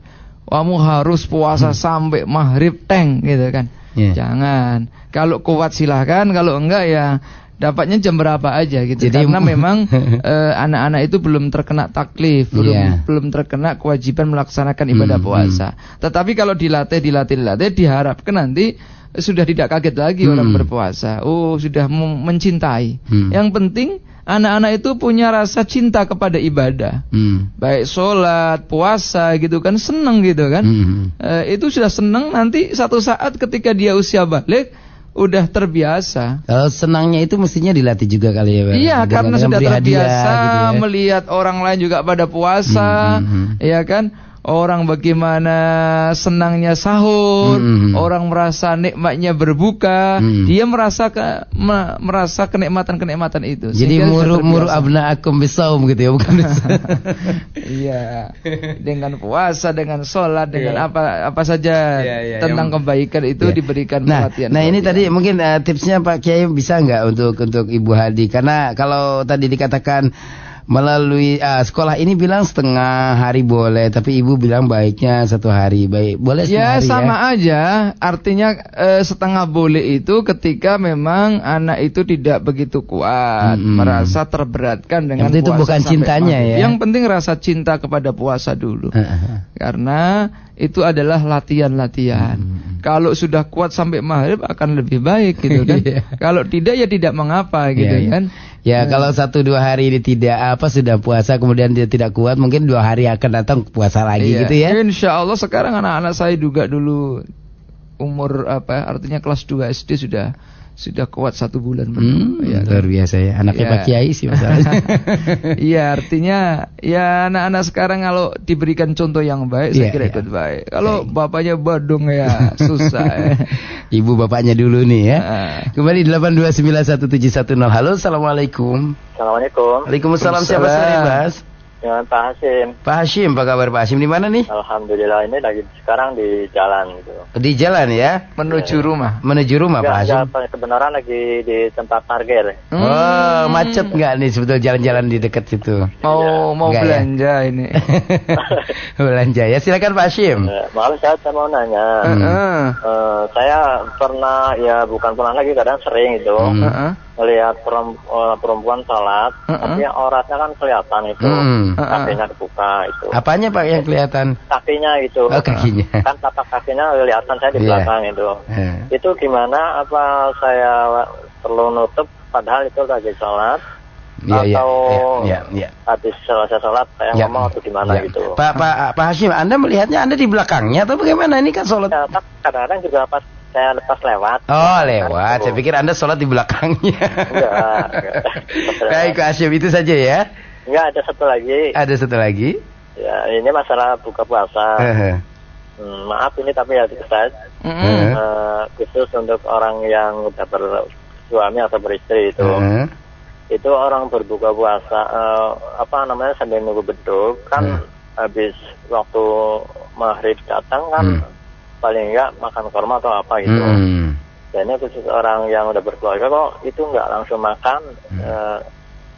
Speaker 2: Kamu harus puasa sampai maghrib teng gitu kan.
Speaker 1: Iya.
Speaker 2: Jangan. Kalau kuat silahkan, kalau enggak ya dapatnya jam berapa aja gitu.
Speaker 1: Jadi-
Speaker 2: Karena memang eh, anak-anak itu belum terkena taklif, belum
Speaker 1: Iya.
Speaker 2: belum terkena kewajiban melaksanakan ibadah
Speaker 1: Hmm,
Speaker 2: puasa. Tetapi kalau dilatih, dilatih, dilatih, diharapkan nanti sudah tidak kaget lagi
Speaker 1: Hmm.
Speaker 2: orang berpuasa. Oh, sudah mencintai.
Speaker 1: Hmm.
Speaker 2: Yang penting anak-anak itu punya rasa cinta kepada ibadah.
Speaker 1: Hmm.
Speaker 2: Baik sholat, puasa gitu kan, seneng gitu kan.
Speaker 1: Hmm.
Speaker 2: Eh, itu sudah seneng nanti satu saat ketika dia usia balik udah terbiasa.
Speaker 1: Kalau senangnya itu mestinya dilatih juga kali ya, Pak?
Speaker 2: Iya,
Speaker 1: Dengan
Speaker 2: karena sudah
Speaker 1: memberi hadiah
Speaker 2: terbiasa
Speaker 1: gitu ya.
Speaker 2: melihat orang lain juga pada puasa,
Speaker 1: Hmm, hmm, hmm.
Speaker 2: ya kan? Orang bagaimana senangnya sahur,
Speaker 1: Hmm, hmm.
Speaker 2: orang merasa nikmatnya berbuka,
Speaker 1: Hmm.
Speaker 2: dia merasa ke, me- merasa kenikmatan-kenikmatan itu.
Speaker 1: Jadi
Speaker 2: Sehingga sudah
Speaker 1: muru muru
Speaker 2: terbiasa.
Speaker 1: abna akum bisaum gitu ya, bukan
Speaker 2: Iya, dengan puasa, dengan sholat, dengan
Speaker 1: Iya.
Speaker 2: apa apa saja
Speaker 1: Iya, iya,
Speaker 2: tentang
Speaker 1: yang-
Speaker 2: kebaikan itu
Speaker 1: Iya.
Speaker 2: diberikan
Speaker 1: Nah,
Speaker 2: pelatihan.
Speaker 1: nah ini tadi mungkin eh, tipsnya Pak Kiai bisa nggak untuk untuk Ibu Hadi? Karena kalau tadi dikatakan melalui ah, sekolah ini bilang setengah hari boleh, tapi Ibu bilang baiknya satu hari. Baik, boleh
Speaker 2: Ya
Speaker 1: hari
Speaker 2: sama
Speaker 1: ya?
Speaker 2: aja, artinya eh, setengah boleh itu ketika memang anak itu tidak begitu kuat,
Speaker 1: Mm-mm.
Speaker 2: merasa terberatkan dengan
Speaker 1: itu
Speaker 2: puasa
Speaker 1: bukan
Speaker 2: sampai
Speaker 1: cintanya ya.
Speaker 2: Yang penting rasa cinta kepada puasa dulu. Karena itu adalah latihan-latihan.
Speaker 1: Hmm.
Speaker 2: Kalau sudah kuat sampai maghrib akan lebih baik gitu kan.
Speaker 1: Iya.
Speaker 2: Kalau tidak ya tidak mengapa gitu
Speaker 1: Iya, iya.
Speaker 2: kan.
Speaker 1: Ya kalau satu dua hari ini tidak apa sudah puasa kemudian dia tidak kuat mungkin dua hari akan datang puasa lagi
Speaker 2: Iya.
Speaker 1: gitu ya.
Speaker 2: Insya Allah sekarang anak-anak saya juga dulu umur apa artinya kelas 2 SD sudah sudah kuat satu bulan
Speaker 1: Hmm,
Speaker 2: ya kan?
Speaker 1: luar biasa ya. Anaknya
Speaker 2: Ya.
Speaker 1: Pak Kiai sih masalahnya.
Speaker 2: Iya artinya ya anak-anak sekarang kalau diberikan contoh yang baik saya
Speaker 1: Iya,
Speaker 2: kira
Speaker 1: iya.
Speaker 2: ikut baik. Kalau bapaknya badung ya susah. ya.
Speaker 1: Ibu bapaknya dulu nih ya.
Speaker 2: Ah.
Speaker 1: Kembali 8291710. Halo, Assalamualaikum.
Speaker 4: Assalamualaikum.
Speaker 1: Waalaikumsalam siapa sore, Mas?
Speaker 4: Dengan Pak Hasim.
Speaker 1: Pak Hashim, apa kabar Pak Hashim? Di mana nih?
Speaker 4: Alhamdulillah ini lagi sekarang di jalan gitu.
Speaker 1: Di jalan ya,
Speaker 2: Menuju rumah.
Speaker 1: menuju rumah Pak Hashim.
Speaker 4: Enggak, enggak, kebenaran lagi di tempat parkir.
Speaker 2: Hmm.
Speaker 1: Oh, macet nggak nih sebetulnya jalan-jalan di dekat situ?
Speaker 2: Mau mau
Speaker 1: Enggak ya?
Speaker 2: belanja ini.
Speaker 1: Belanja ya, silakan Pak Hashim.
Speaker 4: Eh, Maaf saya saya mau nanya.
Speaker 1: Hmm.
Speaker 2: Heeh.
Speaker 4: Eh, saya pernah ya bukan pernah lagi kadang sering itu
Speaker 1: Hmm.
Speaker 2: Heeh.
Speaker 4: Melihat perem- eh, perempuan sholat,
Speaker 2: Mm-mm.
Speaker 4: tapi auratnya kan kelihatan itu,
Speaker 1: Hmm.
Speaker 4: kakinya dibuka itu,
Speaker 1: Apanya Pak yang kelihatan?
Speaker 4: kakinya itu,
Speaker 1: Oh, kakinya.
Speaker 4: kan tapak kakinya kelihatan saya di
Speaker 1: Iya.
Speaker 4: belakang itu.
Speaker 1: Eh.
Speaker 4: Itu gimana? Apa saya perlu nutup padahal itu lagi sholat?
Speaker 1: Ya,
Speaker 4: atau
Speaker 1: ya, ya, ya.
Speaker 4: habis selesai sholat saya
Speaker 1: Ya.
Speaker 4: ngomong atau gimana
Speaker 1: Ya.
Speaker 4: gitu?
Speaker 1: Pak Pak Pak Hashim, Anda melihatnya Anda di belakangnya atau bagaimana? Ini kan sholat.
Speaker 4: Ya, kadang-kadang juga pas saya lepas lewat.
Speaker 1: Oh lewat, saya pikir Anda sholat di belakangnya.
Speaker 4: Enggak, enggak.
Speaker 1: Baik Pak itu saja ya.
Speaker 4: Enggak ada satu lagi.
Speaker 1: Ada satu lagi.
Speaker 4: Ya, ini masalah buka puasa. Hmm, maaf ini tapi ya Ustaz. Eh, khusus untuk orang yang udah bersuami atau beristri itu. Itu orang berbuka puasa eh, apa namanya sambil nunggu beduk kan
Speaker 1: Hmm.
Speaker 4: habis waktu maghrib datang kan
Speaker 1: Hmm.
Speaker 4: Paling enggak makan korma atau apa gitu.
Speaker 1: Hmm.
Speaker 4: Dan ini khusus orang yang udah berkeluarga kok itu nggak langsung makan
Speaker 1: Hmm.
Speaker 4: eh,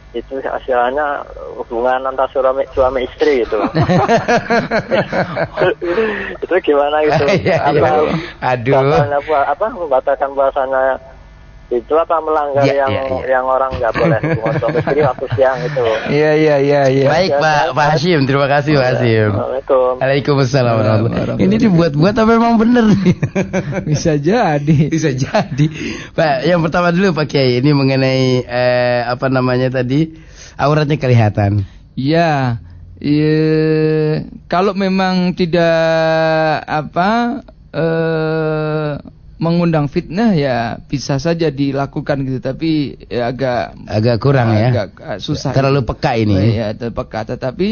Speaker 4: itu hasilnya hubungan antar suami, suami istri gitu. itu gimana gitu?
Speaker 1: Iya, iya.
Speaker 4: apa,
Speaker 1: Aduh.
Speaker 4: pua- apa membatalkan puasanya itu apa melanggar
Speaker 1: Iya,
Speaker 4: yang
Speaker 1: iya, iya.
Speaker 4: yang orang nggak boleh istri waktu siang itu.
Speaker 2: Iya iya iya iya.
Speaker 1: Baik Pak Pak Hashim, terima kasih Pak Hashim.
Speaker 4: Assalamualaikum.
Speaker 1: Waalaikumsalam warahmatullahi Ini dibuat-buat apa memang bener nih?
Speaker 2: Bisa jadi.
Speaker 1: Bisa jadi. Pak, yang pertama dulu Pak Kiai, ini mengenai eh, apa namanya tadi? Auratnya kelihatan.
Speaker 2: Ya, iya, kalau memang tidak apa eh, mengundang fitnah ya bisa saja dilakukan gitu, tapi ya agak
Speaker 1: Agak kurang ya.
Speaker 2: agak eh, susah.
Speaker 1: Terlalu peka ini.
Speaker 2: Ya, terlalu peka. Tetapi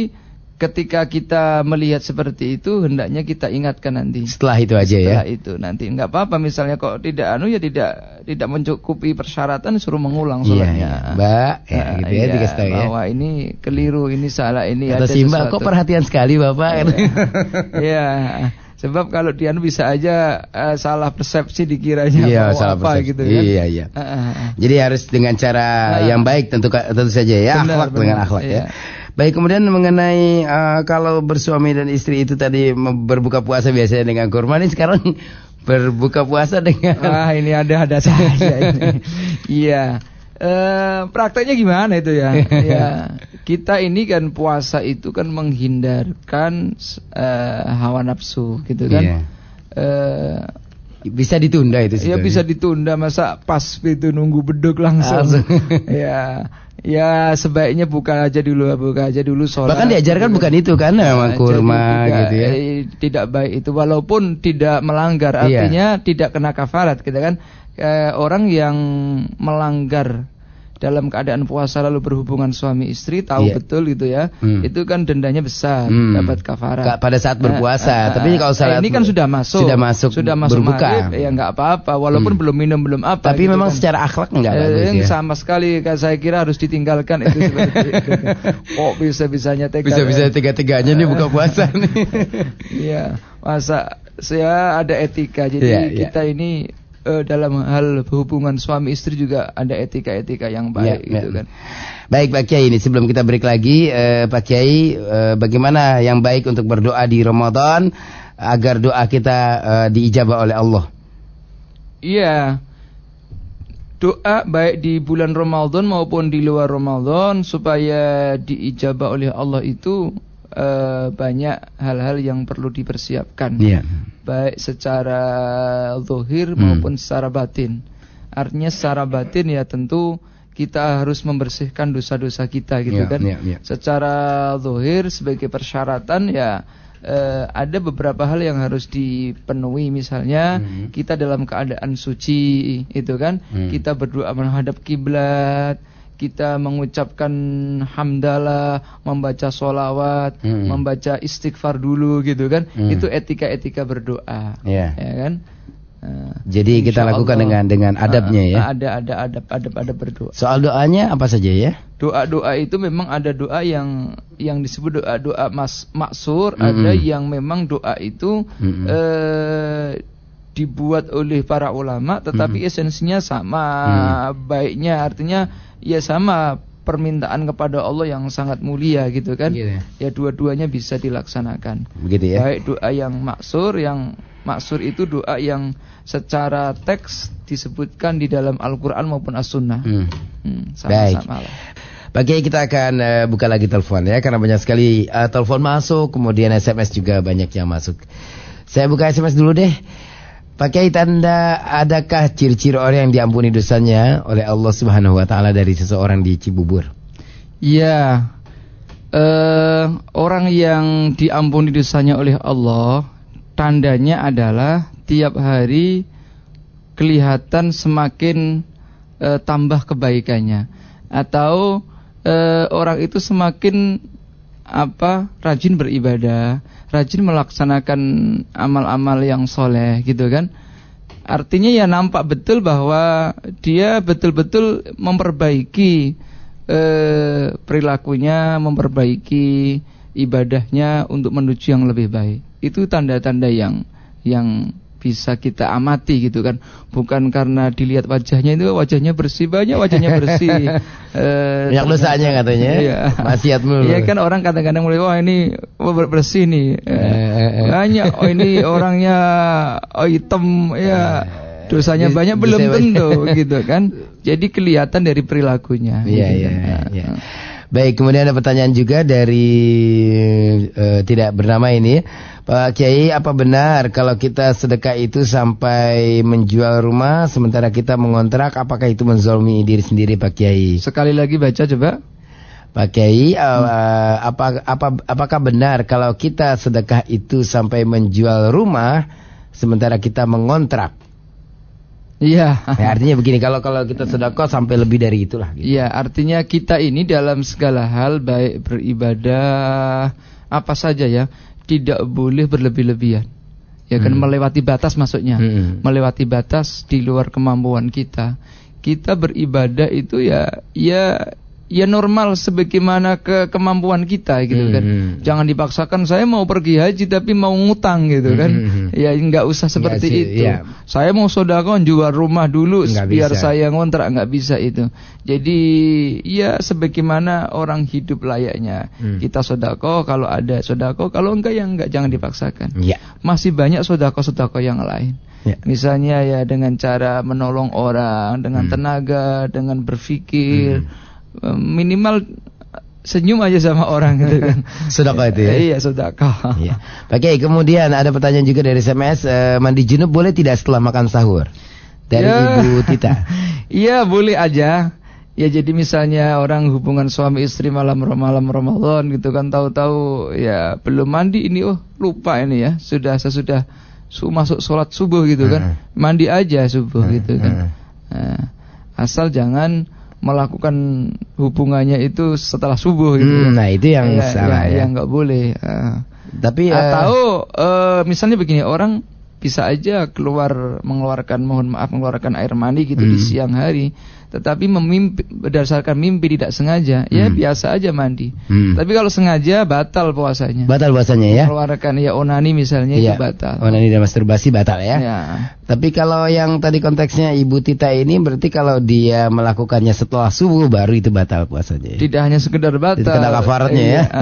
Speaker 2: ketika kita melihat seperti itu hendaknya kita ingatkan nanti.
Speaker 1: Setelah itu aja ya.
Speaker 2: Setelah itu nanti nggak apa-apa misalnya kok tidak anu ya tidak tidak mencukupi persyaratan suruh mengulang
Speaker 1: Iya,
Speaker 2: sholatnya.
Speaker 1: iya. Mbak, ya,
Speaker 2: Nah,
Speaker 1: gitu ya,
Speaker 2: iya,
Speaker 1: dikasih tahu ya.
Speaker 2: Bahwa ini keliru, ini salah, ini
Speaker 1: Kata
Speaker 2: ada
Speaker 1: si Mbak, kok perhatian sekali Bapak?
Speaker 2: Iya. Sebab kalau dia bisa aja eh, salah persepsi dikiranya
Speaker 1: Iya,
Speaker 2: mau
Speaker 1: salah
Speaker 2: apa
Speaker 1: persepsi.
Speaker 2: gitu kan.
Speaker 1: Iya, iya.
Speaker 2: Ah, ah, ah.
Speaker 1: Jadi harus dengan cara
Speaker 2: Nah.
Speaker 1: yang baik tentu tentu saja ya,
Speaker 2: Benar,
Speaker 1: akhlak dengan
Speaker 2: benar,
Speaker 1: akhlak
Speaker 2: iya.
Speaker 1: ya. Baik, kemudian mengenai eh, kalau bersuami dan istri itu tadi berbuka puasa biasanya dengan kurma ini sekarang berbuka puasa dengan
Speaker 2: Ah, ini ada-ada saja ini. Iya. Eh, prakteknya gimana itu ya? ya, kita ini kan puasa itu kan menghindarkan eh, hawa nafsu gitu kan.
Speaker 1: Iya.
Speaker 2: Eh,
Speaker 1: bisa ditunda itu
Speaker 2: ya
Speaker 1: sebetulnya.
Speaker 2: bisa ditunda masa pas itu nunggu beduk langsung.
Speaker 1: Langsung.
Speaker 2: ya. Ya sebaiknya buka aja dulu, buka aja dulu sholat.
Speaker 1: Bahkan diajarkan bukan itu kan
Speaker 2: Nah,
Speaker 1: kurma
Speaker 2: tidak,
Speaker 1: gitu ya.
Speaker 2: eh, tidak baik itu walaupun tidak melanggar
Speaker 1: Iya.
Speaker 2: artinya tidak kena kafarat gitu kan Eh, orang yang melanggar dalam keadaan puasa lalu berhubungan suami istri tahu
Speaker 1: Iya.
Speaker 2: betul gitu ya
Speaker 1: Hmm.
Speaker 2: itu kan dendanya besar
Speaker 1: Hmm.
Speaker 2: dapat kafarat
Speaker 1: Ka- pada saat berpuasa. Tapi kalau saat
Speaker 2: ini kan sudah masuk
Speaker 1: sudah masuk
Speaker 2: sudah masuk
Speaker 1: berbuka.
Speaker 2: maghrib, ya nggak apa-apa walaupun
Speaker 1: Hmm.
Speaker 2: belum minum belum apa
Speaker 1: Tapi
Speaker 2: gitu
Speaker 1: memang
Speaker 2: kan.
Speaker 1: secara akhlak enggak
Speaker 2: Eh,
Speaker 1: bagus ya.
Speaker 2: sama sekali saya kira harus ditinggalkan itu seperti itu. Kok bisa-bisanya tega
Speaker 1: Bisa-bisa
Speaker 2: ya?
Speaker 1: tiga-tiganya nih buka puasa nih.
Speaker 2: Iya, masa saya ada etika. Jadi
Speaker 1: Iya, iya.
Speaker 2: kita ini eh, dalam hal hubungan suami istri juga ada etika-etika yang baik
Speaker 1: Iya,
Speaker 2: gitu
Speaker 1: iya.
Speaker 2: kan.
Speaker 1: Baik Pak Kiai ini sebelum kita break lagi eh, Pak Kiai eh, bagaimana yang baik untuk berdoa di Ramadan agar doa kita eh, diijabah oleh Allah.
Speaker 2: Iya. Doa baik di bulan Ramadan maupun di luar Ramadan supaya diijabah oleh Allah itu eh, banyak hal-hal yang perlu dipersiapkan.
Speaker 1: Iya.
Speaker 2: baik secara zahir
Speaker 1: Hmm.
Speaker 2: maupun secara batin. Artinya secara batin ya tentu kita harus membersihkan dosa-dosa kita gitu
Speaker 1: Iya,
Speaker 2: kan.
Speaker 1: iya, iya.
Speaker 2: Secara zahir sebagai persyaratan ya eh, ada beberapa hal yang harus dipenuhi misalnya
Speaker 1: Hmm.
Speaker 2: kita dalam keadaan suci itu kan.
Speaker 1: Hmm.
Speaker 2: Kita berdoa menghadap kiblat kita mengucapkan hamdalah, membaca solawat,
Speaker 1: Hmm.
Speaker 2: membaca istighfar dulu gitu kan.
Speaker 1: Hmm.
Speaker 2: Itu etika-etika berdoa.
Speaker 1: Iya.
Speaker 2: Ya kan? Nah,
Speaker 1: Jadi kita lakukan
Speaker 2: Allah,
Speaker 1: dengan dengan adabnya
Speaker 2: ah,
Speaker 1: ya.
Speaker 2: Ada ada adab adab adab berdoa.
Speaker 1: Soal doanya apa saja ya?
Speaker 2: Doa-doa itu memang ada doa yang yang disebut doa doa mas maksur,
Speaker 1: Mm-mm.
Speaker 2: ada yang memang doa itu
Speaker 1: Mm-mm.
Speaker 2: eh, dibuat oleh para ulama, tetapi
Speaker 1: Mm-mm.
Speaker 2: esensinya sama baiknya, artinya ya sama permintaan kepada Allah yang sangat mulia gitu kan.
Speaker 1: Gitu ya.
Speaker 2: Ya dua-duanya bisa dilaksanakan.
Speaker 1: Begitu ya.
Speaker 2: Baik doa yang maksur, yang maksur itu doa yang secara teks disebutkan di dalam Al-Quran maupun As-Sunnah.
Speaker 1: Hmm.
Speaker 2: Hmm,
Speaker 1: Baik.
Speaker 2: sama-sama lah.
Speaker 1: Pak Kiai kita akan eh, buka lagi telepon ya karena banyak sekali eh, telepon masuk, kemudian SMS juga banyak yang masuk. Saya buka SMS dulu deh. Pak Kiai tanda adakah ciri-ciri orang yang diampuni dosanya oleh Allah Subhanahu wa taala dari seseorang di Cibubur?
Speaker 2: Iya. Eh, orang yang diampuni dosanya oleh Allah, tandanya adalah tiap hari kelihatan semakin eh, tambah kebaikannya atau eh, orang itu semakin apa rajin beribadah, rajin melaksanakan amal-amal yang soleh gitu kan. Artinya ya nampak betul bahwa dia betul-betul memperbaiki eh, perilakunya, memperbaiki ibadahnya untuk menuju yang lebih baik. Itu tanda-tanda yang yang bisa kita amati gitu kan. Bukan karena dilihat wajahnya itu wajahnya bersih banyak wajahnya bersih.
Speaker 1: Eh, yang dosanya katanya. Iya. maksiat mulu
Speaker 2: iya kan orang kadang-kadang mulai wah ini oh, bersih nih. Eh, eh, eh. banyak. Oh ini orangnya oh hitam. Ya dosanya banyak belum tentu gitu kan. Jadi kelihatan dari perilakunya.
Speaker 1: Iya
Speaker 2: gitu.
Speaker 1: iya, kan. iya. Baik, kemudian ada pertanyaan juga dari uh, tidak bernama ini. Pak Kiai, apa benar kalau kita sedekah itu sampai menjual rumah sementara kita mengontrak, apakah itu menzolmi diri sendiri Pak Kiai?
Speaker 2: Sekali lagi baca coba.
Speaker 1: Pak Kiai, uh, apa, apa, apakah benar kalau kita sedekah itu sampai menjual rumah sementara kita mengontrak?
Speaker 2: Iya.
Speaker 1: Ya, artinya begini, kalau kalau kita sedekah sampai lebih dari itulah.
Speaker 2: Gitu. Iya, artinya kita ini dalam segala hal baik beribadah apa saja ya, tidak boleh berlebih-lebihan. Ya kan hmm. melewati batas maksudnya. Hmm. Melewati batas di luar kemampuan kita. Kita beribadah itu ya ya ya normal sebagaimana ke kemampuan kita gitu kan. Hmm. Jangan dipaksakan saya mau pergi haji tapi mau ngutang gitu kan. Hmm. Ya nggak usah seperti itu. Ya. Saya mau sodakon jual rumah dulu nggak biar bisa. saya ngontrak nggak bisa itu. Jadi ya sebagaimana orang hidup layaknya. Hmm. Kita sodako kalau ada sodako kalau enggak ya enggak jangan dipaksakan. Ya. Masih banyak sodako-sodako yang lain. Ya. Misalnya ya dengan cara menolong orang, dengan hmm. tenaga, dengan berpikir. Hmm minimal senyum aja sama orang gitu kan.
Speaker 1: sedekah itu ya.
Speaker 2: Iya, sedekah.
Speaker 1: Iya. Oke, kemudian ada pertanyaan juga dari SMS, uh, mandi junub boleh tidak setelah makan sahur? Dari ya. Ibu Tita.
Speaker 2: Iya, boleh aja. Ya jadi misalnya orang hubungan suami istri malam malam Ramadan gitu kan tahu-tahu ya belum mandi ini oh lupa ini ya sudah sesudah su masuk sholat subuh gitu kan mandi aja subuh gitu kan nah, asal jangan melakukan hubungannya itu setelah subuh gitu.
Speaker 1: Hmm, nah itu yang ya, salah ya.
Speaker 2: Yang nggak boleh. Uh,
Speaker 1: Tapi
Speaker 2: atau uh, misalnya begini orang bisa aja keluar mengeluarkan mohon maaf mengeluarkan air mani gitu hmm. di siang hari tetapi memimpi berdasarkan mimpi tidak sengaja ya hmm. biasa aja mandi hmm. tapi kalau sengaja batal puasanya
Speaker 1: batal puasanya ya
Speaker 2: mengeluarkan ya onani misalnya ya, itu batal
Speaker 1: onani dan masturbasi batal ya? ya tapi kalau yang tadi konteksnya ibu Tita ini berarti kalau dia melakukannya setelah subuh baru itu batal puasanya
Speaker 2: ya? tidak hanya sekedar batal
Speaker 1: itu kena kafaratnya ya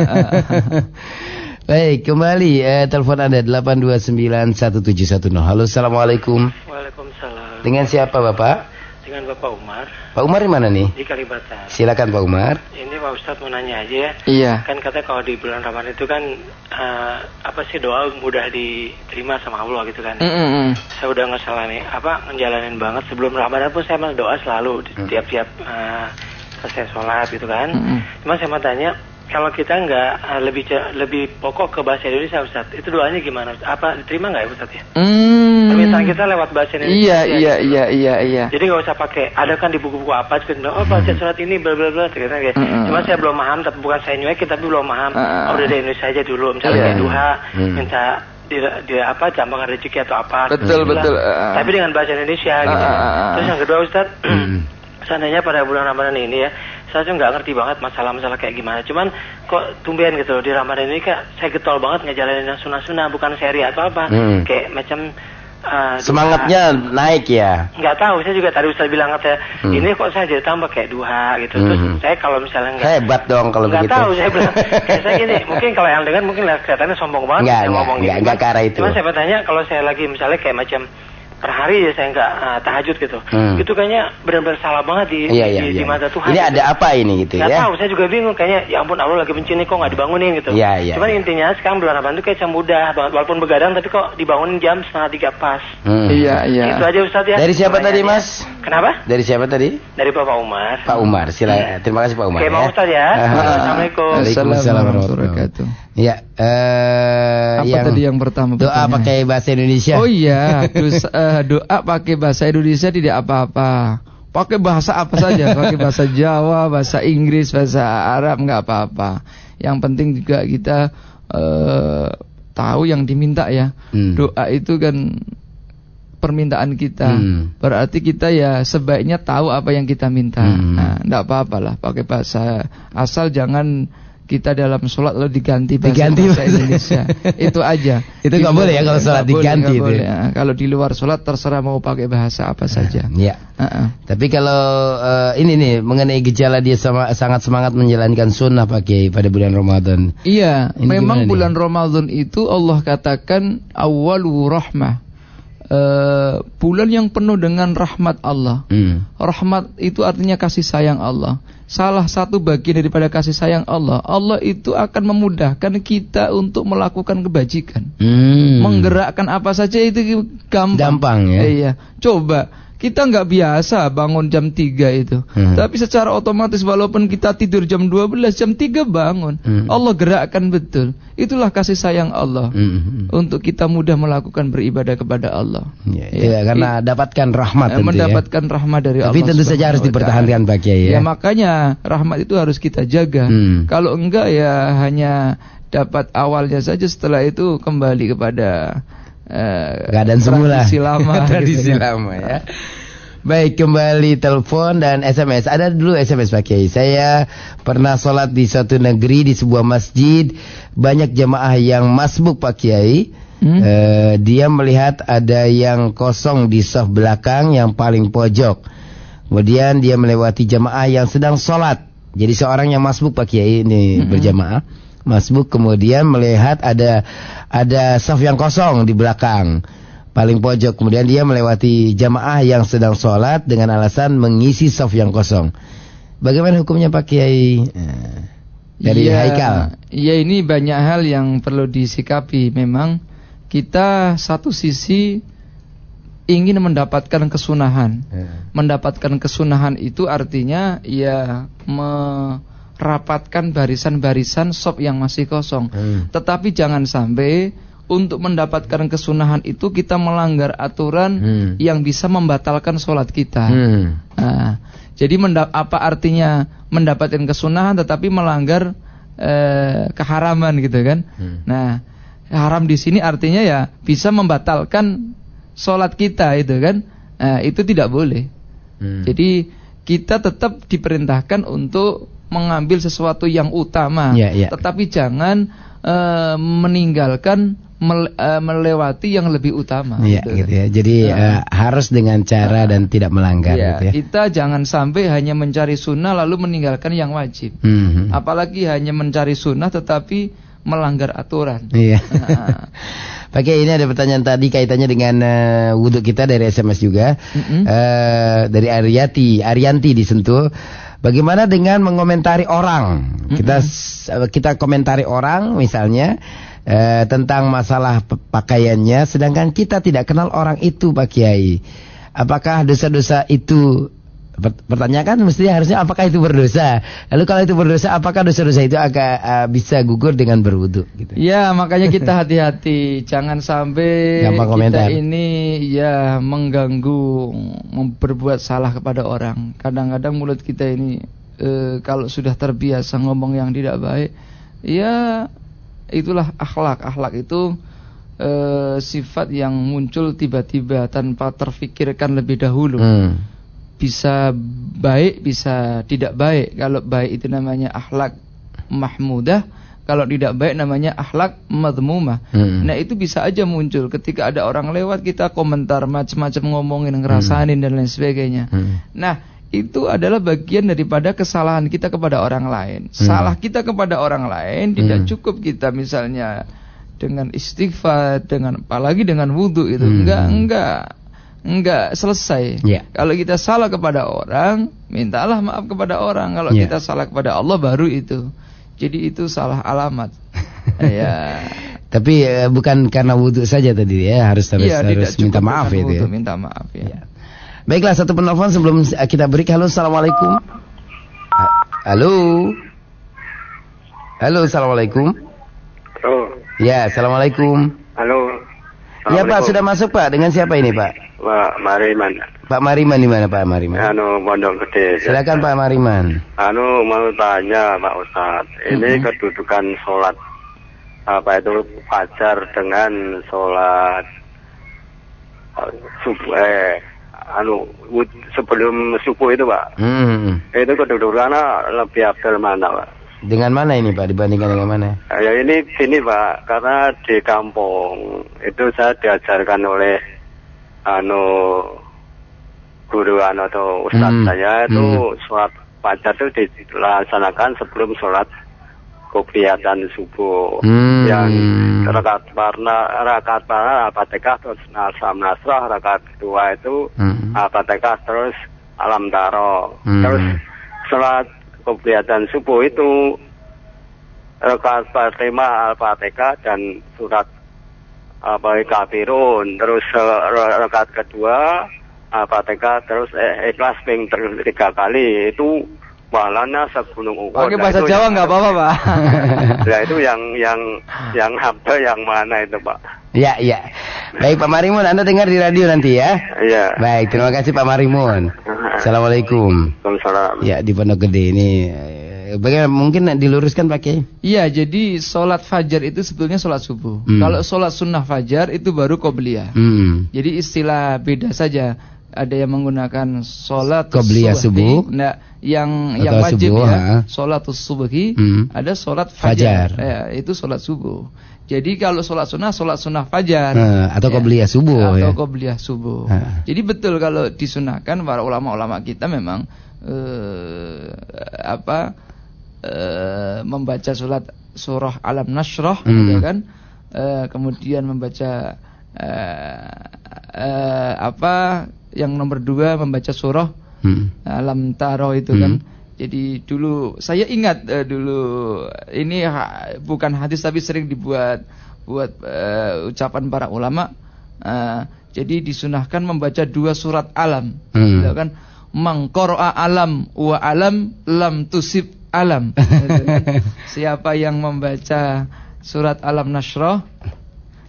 Speaker 1: Baik, kembali eh, telepon Anda 8291710. Halo, Assalamualaikum.
Speaker 5: Waalaikumsalam.
Speaker 1: Dengan siapa, Bapak?
Speaker 5: Dengan Bapak Umar.
Speaker 1: Pak Umar di mana nih?
Speaker 5: Di Kalibata.
Speaker 1: Silakan Pak Umar.
Speaker 5: Ini Pak Ustadz mau nanya aja ya.
Speaker 2: Iya.
Speaker 5: Kan kata kalau di bulan Ramadan itu kan uh, apa sih doa mudah diterima sama Allah gitu kan.
Speaker 2: Mm -hmm.
Speaker 5: Saya udah ngesalah nih, apa ngejalanin banget sebelum Ramadan pun saya doa selalu mm. tiap-tiap uh, selesai sholat gitu kan. Mm -hmm. Cuma saya mau tanya kalau kita nggak uh, lebih lebih pokok ke bahasa Indonesia Ustaz, itu doanya gimana? Apa diterima nggak ya Ustaz ya?
Speaker 2: Hmm.
Speaker 5: Kita lewat bahasa Indonesia.
Speaker 2: Iya iya gitu. iya iya iya.
Speaker 5: Jadi nggak usah pakai ada kan di buku-buku apa gitu. Oh hmm. surat ini bla bla bla cerita kayak. Cuma saya belum paham tapi bukan saya nyuekin tapi belum paham. Mm -hmm. Oh udah di Indonesia aja dulu misalnya yeah. kayak duha mm. minta di, di apa jambangan rezeki atau apa.
Speaker 2: Betul betul.
Speaker 5: Uh, tapi dengan bahasa Indonesia gitu. Terus yang kedua Ustaz, seandainya pada bulan Ramadan ini ya saya tuh nggak ngerti banget masalah-masalah kayak gimana. Cuman kok tumben gitu loh di Ramadan ini kayak saya getol banget ngejalanin yang sunnah-sunnah bukan seri atau apa. Hmm. Kayak macam
Speaker 1: Uh, Semangatnya duha. naik ya?
Speaker 5: Nggak tahu, saya juga tadi Ustaz bilang kata hmm. ini kok saya jadi tambah kayak duha gitu. Terus hmm. saya kalau misalnya nggak
Speaker 1: hebat dong kalau
Speaker 5: nggak tahu saya bilang kayak saya gini, mungkin kalau yang dengar mungkin kelihatannya sombong banget
Speaker 1: nggak, saya ngomong nggak, gitu. Nggak ke arah itu.
Speaker 5: Cuma saya bertanya kalau saya lagi misalnya kayak macam per hari ya saya nggak uh, tahajud gitu. Hmm. Itu kayaknya benar-benar salah banget di,
Speaker 1: iya, iya,
Speaker 5: di,
Speaker 1: iya.
Speaker 5: di mata Tuhan.
Speaker 1: Ini gitu. ada apa ini gitu
Speaker 5: gak
Speaker 1: ya?
Speaker 5: tahu, saya juga bingung. Kayaknya ya ampun Allah lagi benci nih kok nggak dibangunin gitu.
Speaker 1: Iya, iya.
Speaker 5: Cuman iya. intinya sekarang bulan Ramadan itu kayak mudah banget. Walaupun begadang tapi kok dibangunin jam setengah tiga pas.
Speaker 2: Hmm. Iya, iya.
Speaker 5: Itu aja Ustaz ya.
Speaker 1: Dari siapa tadi Mas?
Speaker 5: Kenapa?
Speaker 1: Dari siapa tadi?
Speaker 5: Dari Bapak Umar.
Speaker 1: Pak Umar, silakan. Terima kasih Pak Umar.
Speaker 5: Oke,
Speaker 1: ya.
Speaker 5: mau Ustaz ya. Assalamualaikum.
Speaker 1: Waalaikumsalam warahmatullahi wabarakatuh. Iya,
Speaker 2: eh Apa yang tadi yang pertama
Speaker 1: Doa pakai bahasa Indonesia.
Speaker 2: Oh iya, doa, uh, doa pakai bahasa Indonesia tidak apa-apa. Pakai bahasa apa saja, pakai bahasa Jawa, bahasa Inggris, bahasa Arab nggak apa-apa. Yang penting juga kita uh, tahu yang diminta ya. Hmm. Doa itu kan permintaan kita. Hmm. Berarti kita ya sebaiknya tahu apa yang kita minta. Hmm. Nah, enggak apa-apalah pakai bahasa asal jangan kita dalam sholat lalu diganti bahasa,
Speaker 1: Diganti
Speaker 2: bahasa. Indonesia. itu aja.
Speaker 1: Itu nggak boleh ya kalau sholat
Speaker 2: boleh,
Speaker 1: diganti
Speaker 2: nggak
Speaker 1: itu
Speaker 2: boleh.
Speaker 1: ya.
Speaker 2: Ya, Kalau di luar sholat terserah mau pakai bahasa apa saja.
Speaker 1: Ya.
Speaker 2: Heeh.
Speaker 1: Tapi kalau eh, ini nih mengenai gejala dia sama, sangat semangat menjalankan sunnah Pak Kiai pada bulan Ramadan.
Speaker 2: Iya,
Speaker 1: Ini
Speaker 2: memang bulan Ramadan itu Allah katakan awalu rahmah. Eh, bulan yang penuh dengan rahmat Allah.
Speaker 1: Hmm.
Speaker 2: Rahmat itu artinya kasih sayang Allah. Salah satu bagian daripada kasih sayang Allah, Allah itu akan memudahkan kita untuk melakukan kebajikan.
Speaker 1: Hmm.
Speaker 2: Menggerakkan apa saja itu gampang.
Speaker 1: Gampang, ya.
Speaker 2: Iya. Coba kita nggak biasa bangun jam 3 itu.
Speaker 1: Hmm.
Speaker 2: Tapi secara otomatis walaupun kita tidur jam 12, jam 3 bangun.
Speaker 1: Hmm.
Speaker 2: Allah gerakkan betul. Itulah kasih sayang Allah.
Speaker 1: Hmm.
Speaker 2: Untuk kita mudah melakukan beribadah kepada Allah.
Speaker 1: Ya,
Speaker 2: Ya.
Speaker 1: ya, karena dapatkan rahmat
Speaker 2: Eh,
Speaker 1: tentu ya.
Speaker 2: mendapatkan rahmat dari
Speaker 1: Tapi
Speaker 2: Allah.
Speaker 1: tentu saja harus dipertahankan. Pak Kiai, ya.
Speaker 2: Ya makanya rahmat itu harus kita jaga.
Speaker 1: Hmm.
Speaker 2: Kalau enggak ya hanya dapat awalnya saja setelah itu kembali kepada eh,
Speaker 1: keadaan semula.
Speaker 2: tradisi lama.
Speaker 1: tradisi lama ya. Baik, kembali telepon dan SMS. Ada dulu SMS Pak Kiai. Saya pernah sholat di suatu negeri di sebuah masjid, banyak jamaah yang masbuk Pak Kiai.
Speaker 2: Hmm.
Speaker 1: Eh, dia melihat ada yang kosong di soft belakang yang paling pojok. Kemudian dia melewati jamaah yang sedang sholat. Jadi seorang yang masbuk Pak Kiai ini
Speaker 2: Hmm.
Speaker 1: berjamaah. Masbuk kemudian melihat ada ada soft yang kosong di belakang paling pojok. Kemudian dia melewati jamaah yang sedang sholat dengan alasan mengisi soft yang kosong. Bagaimana hukumnya Pak Kiai? Eh, Dari
Speaker 2: Iya,
Speaker 1: Haikal.
Speaker 2: Iya ini banyak hal yang perlu disikapi. Memang kita satu sisi ingin mendapatkan kesunahan. Mendapatkan kesunahan itu artinya ya merapatkan barisan-barisan sop yang masih kosong.
Speaker 1: Hmm.
Speaker 2: Tetapi jangan sampai untuk mendapatkan kesunahan itu kita melanggar aturan
Speaker 1: Hmm.
Speaker 2: yang bisa membatalkan sholat kita.
Speaker 1: Hmm.
Speaker 2: Nah, jadi apa artinya mendapatkan kesunahan tetapi melanggar eh, keharaman gitu kan?
Speaker 1: Hmm.
Speaker 2: Nah, haram di sini artinya ya bisa membatalkan sholat kita itu kan? Nah, itu tidak boleh.
Speaker 1: Hmm.
Speaker 2: Jadi kita tetap diperintahkan untuk mengambil sesuatu yang utama,
Speaker 1: Ya, ya.
Speaker 2: tetapi jangan eh, meninggalkan eh, melewati yang lebih utama.
Speaker 1: Iya
Speaker 2: gitu.
Speaker 1: gitu ya. Jadi
Speaker 2: Ya.
Speaker 1: eh, harus dengan cara dan tidak melanggar
Speaker 2: Ya,
Speaker 1: gitu ya.
Speaker 2: kita jangan sampai hanya mencari sunnah lalu meninggalkan yang wajib.
Speaker 1: Hmm.
Speaker 2: Apalagi hanya mencari sunnah tetapi melanggar aturan.
Speaker 1: Iya.
Speaker 2: Nah.
Speaker 1: Ini ada pertanyaan tadi kaitannya dengan eh, wudhu kita dari SMS juga.
Speaker 2: Mm-mm.
Speaker 1: Eh, dari Ariati, Arianti di Sentul. Bagaimana dengan mengomentari orang? Kita s- kita komentari orang misalnya eh, tentang masalah pakaiannya sedangkan kita tidak kenal orang itu Pak Kiai. Apakah dosa-dosa itu per- pertanyaan kan mestinya harusnya apakah itu berdosa? Lalu kalau itu berdosa apakah dosa-dosa itu agak eh, bisa gugur dengan berwudhu gitu?
Speaker 2: Ya, makanya kita hati-hati, jangan sampai
Speaker 1: Gampang komentar.
Speaker 2: kita ini ya mengganggu, mem- berbuat salah kepada orang. Kadang-kadang mulut kita ini eh, kalau sudah terbiasa ngomong yang tidak baik, ya itulah akhlak. Akhlak itu eh, sifat yang muncul tiba-tiba tanpa terfikirkan lebih dahulu.
Speaker 1: Hmm.
Speaker 2: Bisa baik, bisa tidak baik. Kalau baik itu namanya akhlak mahmudah, kalau tidak baik namanya akhlak madmumah.
Speaker 1: Hmm.
Speaker 2: Nah, itu bisa aja muncul ketika ada orang lewat kita komentar macam-macam ngomongin, ngerasanin dan lain sebagainya.
Speaker 1: Hmm.
Speaker 2: Nah, itu adalah bagian daripada kesalahan kita kepada orang lain.
Speaker 1: Hmm.
Speaker 2: Salah kita kepada orang lain tidak
Speaker 1: Hmm.
Speaker 2: cukup kita misalnya dengan istighfar, dengan apalagi dengan wudhu itu
Speaker 1: Hmm.
Speaker 2: enggak enggak enggak selesai.
Speaker 1: Ya.
Speaker 2: Kalau kita salah kepada orang, mintalah maaf kepada orang. Kalau
Speaker 1: Ya.
Speaker 2: kita salah kepada Allah baru itu. Jadi itu salah alamat. ya.
Speaker 1: Tapi eh, bukan karena wudhu saja tadi ya harus harus,
Speaker 2: Iya,
Speaker 1: harus
Speaker 2: tidak
Speaker 1: minta
Speaker 2: cukup
Speaker 1: maaf itu. Ya.
Speaker 2: wudhu, minta maaf ya.
Speaker 1: Baiklah satu penelpon sebelum kita break. Halo, assalamualaikum. Ha- Halo. Halo, assalamualaikum.
Speaker 4: Halo.
Speaker 1: Ya, assalamualaikum.
Speaker 4: Halo.
Speaker 1: Ya Pak, sudah masuk Pak. Dengan siapa ini Pak?
Speaker 4: Pak Mariman.
Speaker 1: Pak Mariman di mana Pak Mariman?
Speaker 4: Anu Pondok Gede.
Speaker 1: Silakan Pak Mariman.
Speaker 4: Anu mau tanya Pak Ustadz, ini kedudukan sholat apa itu fajar dengan sholat subuh eh anu sebelum subuh itu Pak.
Speaker 1: Hmm.
Speaker 4: Itu kedudukannya lebih abdul mana Pak?
Speaker 1: Dengan mana ini Pak dibandingkan dengan mana?
Speaker 6: Ya ini sini Pak, karena di kampung itu saya diajarkan oleh anu guru anu atau ustadz
Speaker 1: Hmm,
Speaker 6: saya itu
Speaker 1: hmm.
Speaker 6: sholat fajar itu dilaksanakan sebelum sholat kopiah dan subuh
Speaker 1: Hmm.
Speaker 6: yang rakaat warna rakaat warna al-fatihah terus nasam nasrah rakaat kedua itu
Speaker 1: Hmm.
Speaker 6: al-fatihah terus alam taro
Speaker 1: Hmm.
Speaker 6: terus sholat kopiah dan subuh itu rakaat pertama al-fatihah dan surat apa kafirun terus eh, ra- rakaat kedua al-fatihah terus eh, ikhlas ping ter- tiga kali itu walana segunung Uhud
Speaker 2: Pakai
Speaker 6: Nah,
Speaker 2: bahasa
Speaker 6: itu
Speaker 2: Jawa nggak apa-apa, Pak.
Speaker 6: ya itu yang yang yang hafal yang mana itu pak
Speaker 1: Ya, ya. Baik Pak Marimun, Anda dengar di radio nanti ya.
Speaker 6: iya
Speaker 1: Baik, terima kasih Pak Marimun. Assalamualaikum.
Speaker 6: Waalaikumsalam.
Speaker 1: Ya, di Pondok Gede ini eh, bagaimana mungkin diluruskan Pak Kiai?
Speaker 2: Iya, jadi sholat fajar itu sebetulnya sholat subuh.
Speaker 1: Hmm.
Speaker 2: Kalau sholat sunnah fajar itu baru qobliyah.
Speaker 1: Hmm.
Speaker 2: Jadi istilah beda saja. Ada yang menggunakan sholat
Speaker 1: Qobliyah subuh.
Speaker 2: Nah, yang
Speaker 1: Atau
Speaker 2: yang wajib
Speaker 1: subuh,
Speaker 2: ya, sholat subuhi.
Speaker 1: Hmm.
Speaker 2: Ada sholat fajar.
Speaker 1: Fajar.
Speaker 2: Ya, itu sholat subuh. Jadi kalau sholat sunnah, sholat sunnah fajar.
Speaker 1: Nah, atau
Speaker 2: Ya.
Speaker 1: qobliyah subuh
Speaker 2: Atau
Speaker 1: ya.
Speaker 2: qobliyah subuh. Jadi betul kalau disunahkan para ulama-ulama kita memang eh, apa eh, membaca surat surah Alam Nasrah
Speaker 1: Hmm.
Speaker 2: ya kan. Eh, kemudian membaca eh, eh, apa yang nomor dua membaca surah
Speaker 1: Hmm.
Speaker 2: Alam Taro itu
Speaker 1: Hmm.
Speaker 2: kan. Jadi dulu saya ingat eh, dulu ini ha- bukan hadis tapi sering dibuat buat eh, ucapan para ulama. Eh, jadi disunahkan membaca dua surat alam,
Speaker 1: Hmm.
Speaker 2: gitu kan? Mangkoroa alam wa alam lam tusib alam. Siapa yang membaca surat alam nasroh,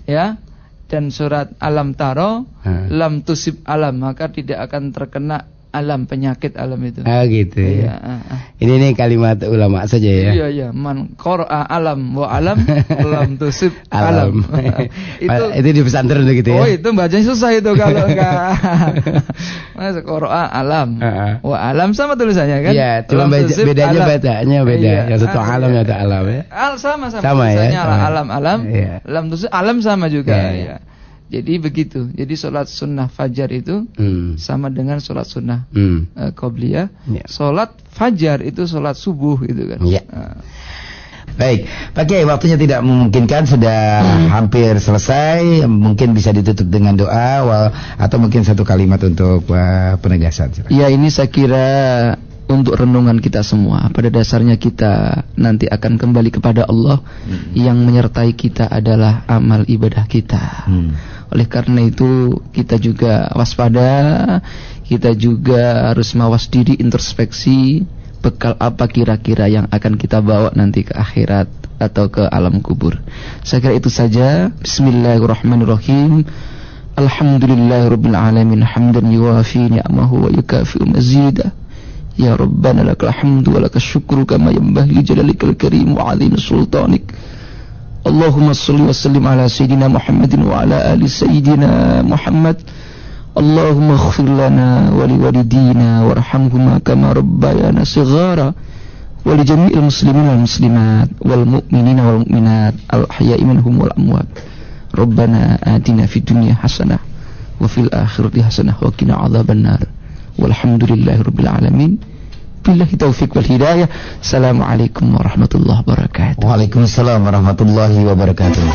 Speaker 2: ya, dan surat alam taro,
Speaker 1: Hmm.
Speaker 2: lam tusib alam maka tidak akan terkena alam penyakit alam itu.
Speaker 1: Ah gitu
Speaker 2: Iya,
Speaker 1: ya.
Speaker 2: ah, ah.
Speaker 1: Ini nih kalimat ulama saja ya.
Speaker 2: Iya iya man qara'a alam wa alam lam tusib alam.
Speaker 1: Alam.
Speaker 2: itu
Speaker 1: itu di pesantren tuh gitu ya.
Speaker 2: Oh itu bacanya susah itu kalau enggak. Mas qara'a alam
Speaker 1: ah.
Speaker 2: wa alam sama tulisannya kan?
Speaker 1: Iya, cuma
Speaker 2: tusib
Speaker 1: bedanya
Speaker 2: alam.
Speaker 1: bacanya beda.
Speaker 2: Iya.
Speaker 1: Yang satu
Speaker 2: Ah,
Speaker 1: alam,
Speaker 2: iya.
Speaker 1: yang satu alam ya.
Speaker 2: Al sama sama,
Speaker 1: Sama ya, sama.
Speaker 2: alam alam.
Speaker 1: Iya.
Speaker 2: Lam tusib alam sama juga
Speaker 1: Iya, iya.
Speaker 2: Ya. Jadi begitu. Jadi sholat sunnah fajar itu
Speaker 1: Hmm.
Speaker 2: sama dengan sholat sunnah
Speaker 1: Hmm.
Speaker 2: uh, qobliyah.
Speaker 1: Iya.
Speaker 2: Sholat fajar itu sholat subuh gitu kan.
Speaker 1: Iya.
Speaker 2: Ah.
Speaker 1: Baik, Pak Kiai waktunya tidak memungkinkan sudah hampir selesai. Mungkin bisa ditutup dengan doa wal- atau mungkin satu kalimat untuk uh, penegasan. silakan.
Speaker 2: Ya ini saya kira untuk renungan kita semua. Pada dasarnya kita nanti akan kembali kepada Allah yang menyertai kita adalah amal ibadah kita.
Speaker 1: Hmm.
Speaker 2: Oleh karena itu kita juga waspada, kita juga harus mawas diri introspeksi bekal apa kira-kira yang akan kita bawa nanti ke akhirat atau ke alam kubur. Saya kira itu saja. Bismillahirrahmanirrahim. Alhamdulillahirabbil alamin hamdan yuwafi ni'amahu wa yukafi'u mazidah. Ya Rabbana lakal hamdu wa lakal syukru kama yanbaghi li jalalikal karim wa 'azimi sultanik. اللهم صل وسلم على سيدنا محمد وعلى آل سيدنا محمد. اللهم اغفر لنا ولوالدينا وارحمهما كما ربيانا صغارا. ولجميع المسلمين والمسلمات والمؤمنين والمؤمنات الأحياء منهم والأموات. ربنا آتنا في الدنيا حسنة وفي الآخرة حسنة وقنا عذاب النار. والحمد لله رب العالمين. Billahi taufiq wal hidayah. Assalamualaikum warahmatullahi wabarakatuh.
Speaker 1: Waalaikumsalam warahmatullahi wabarakatuh.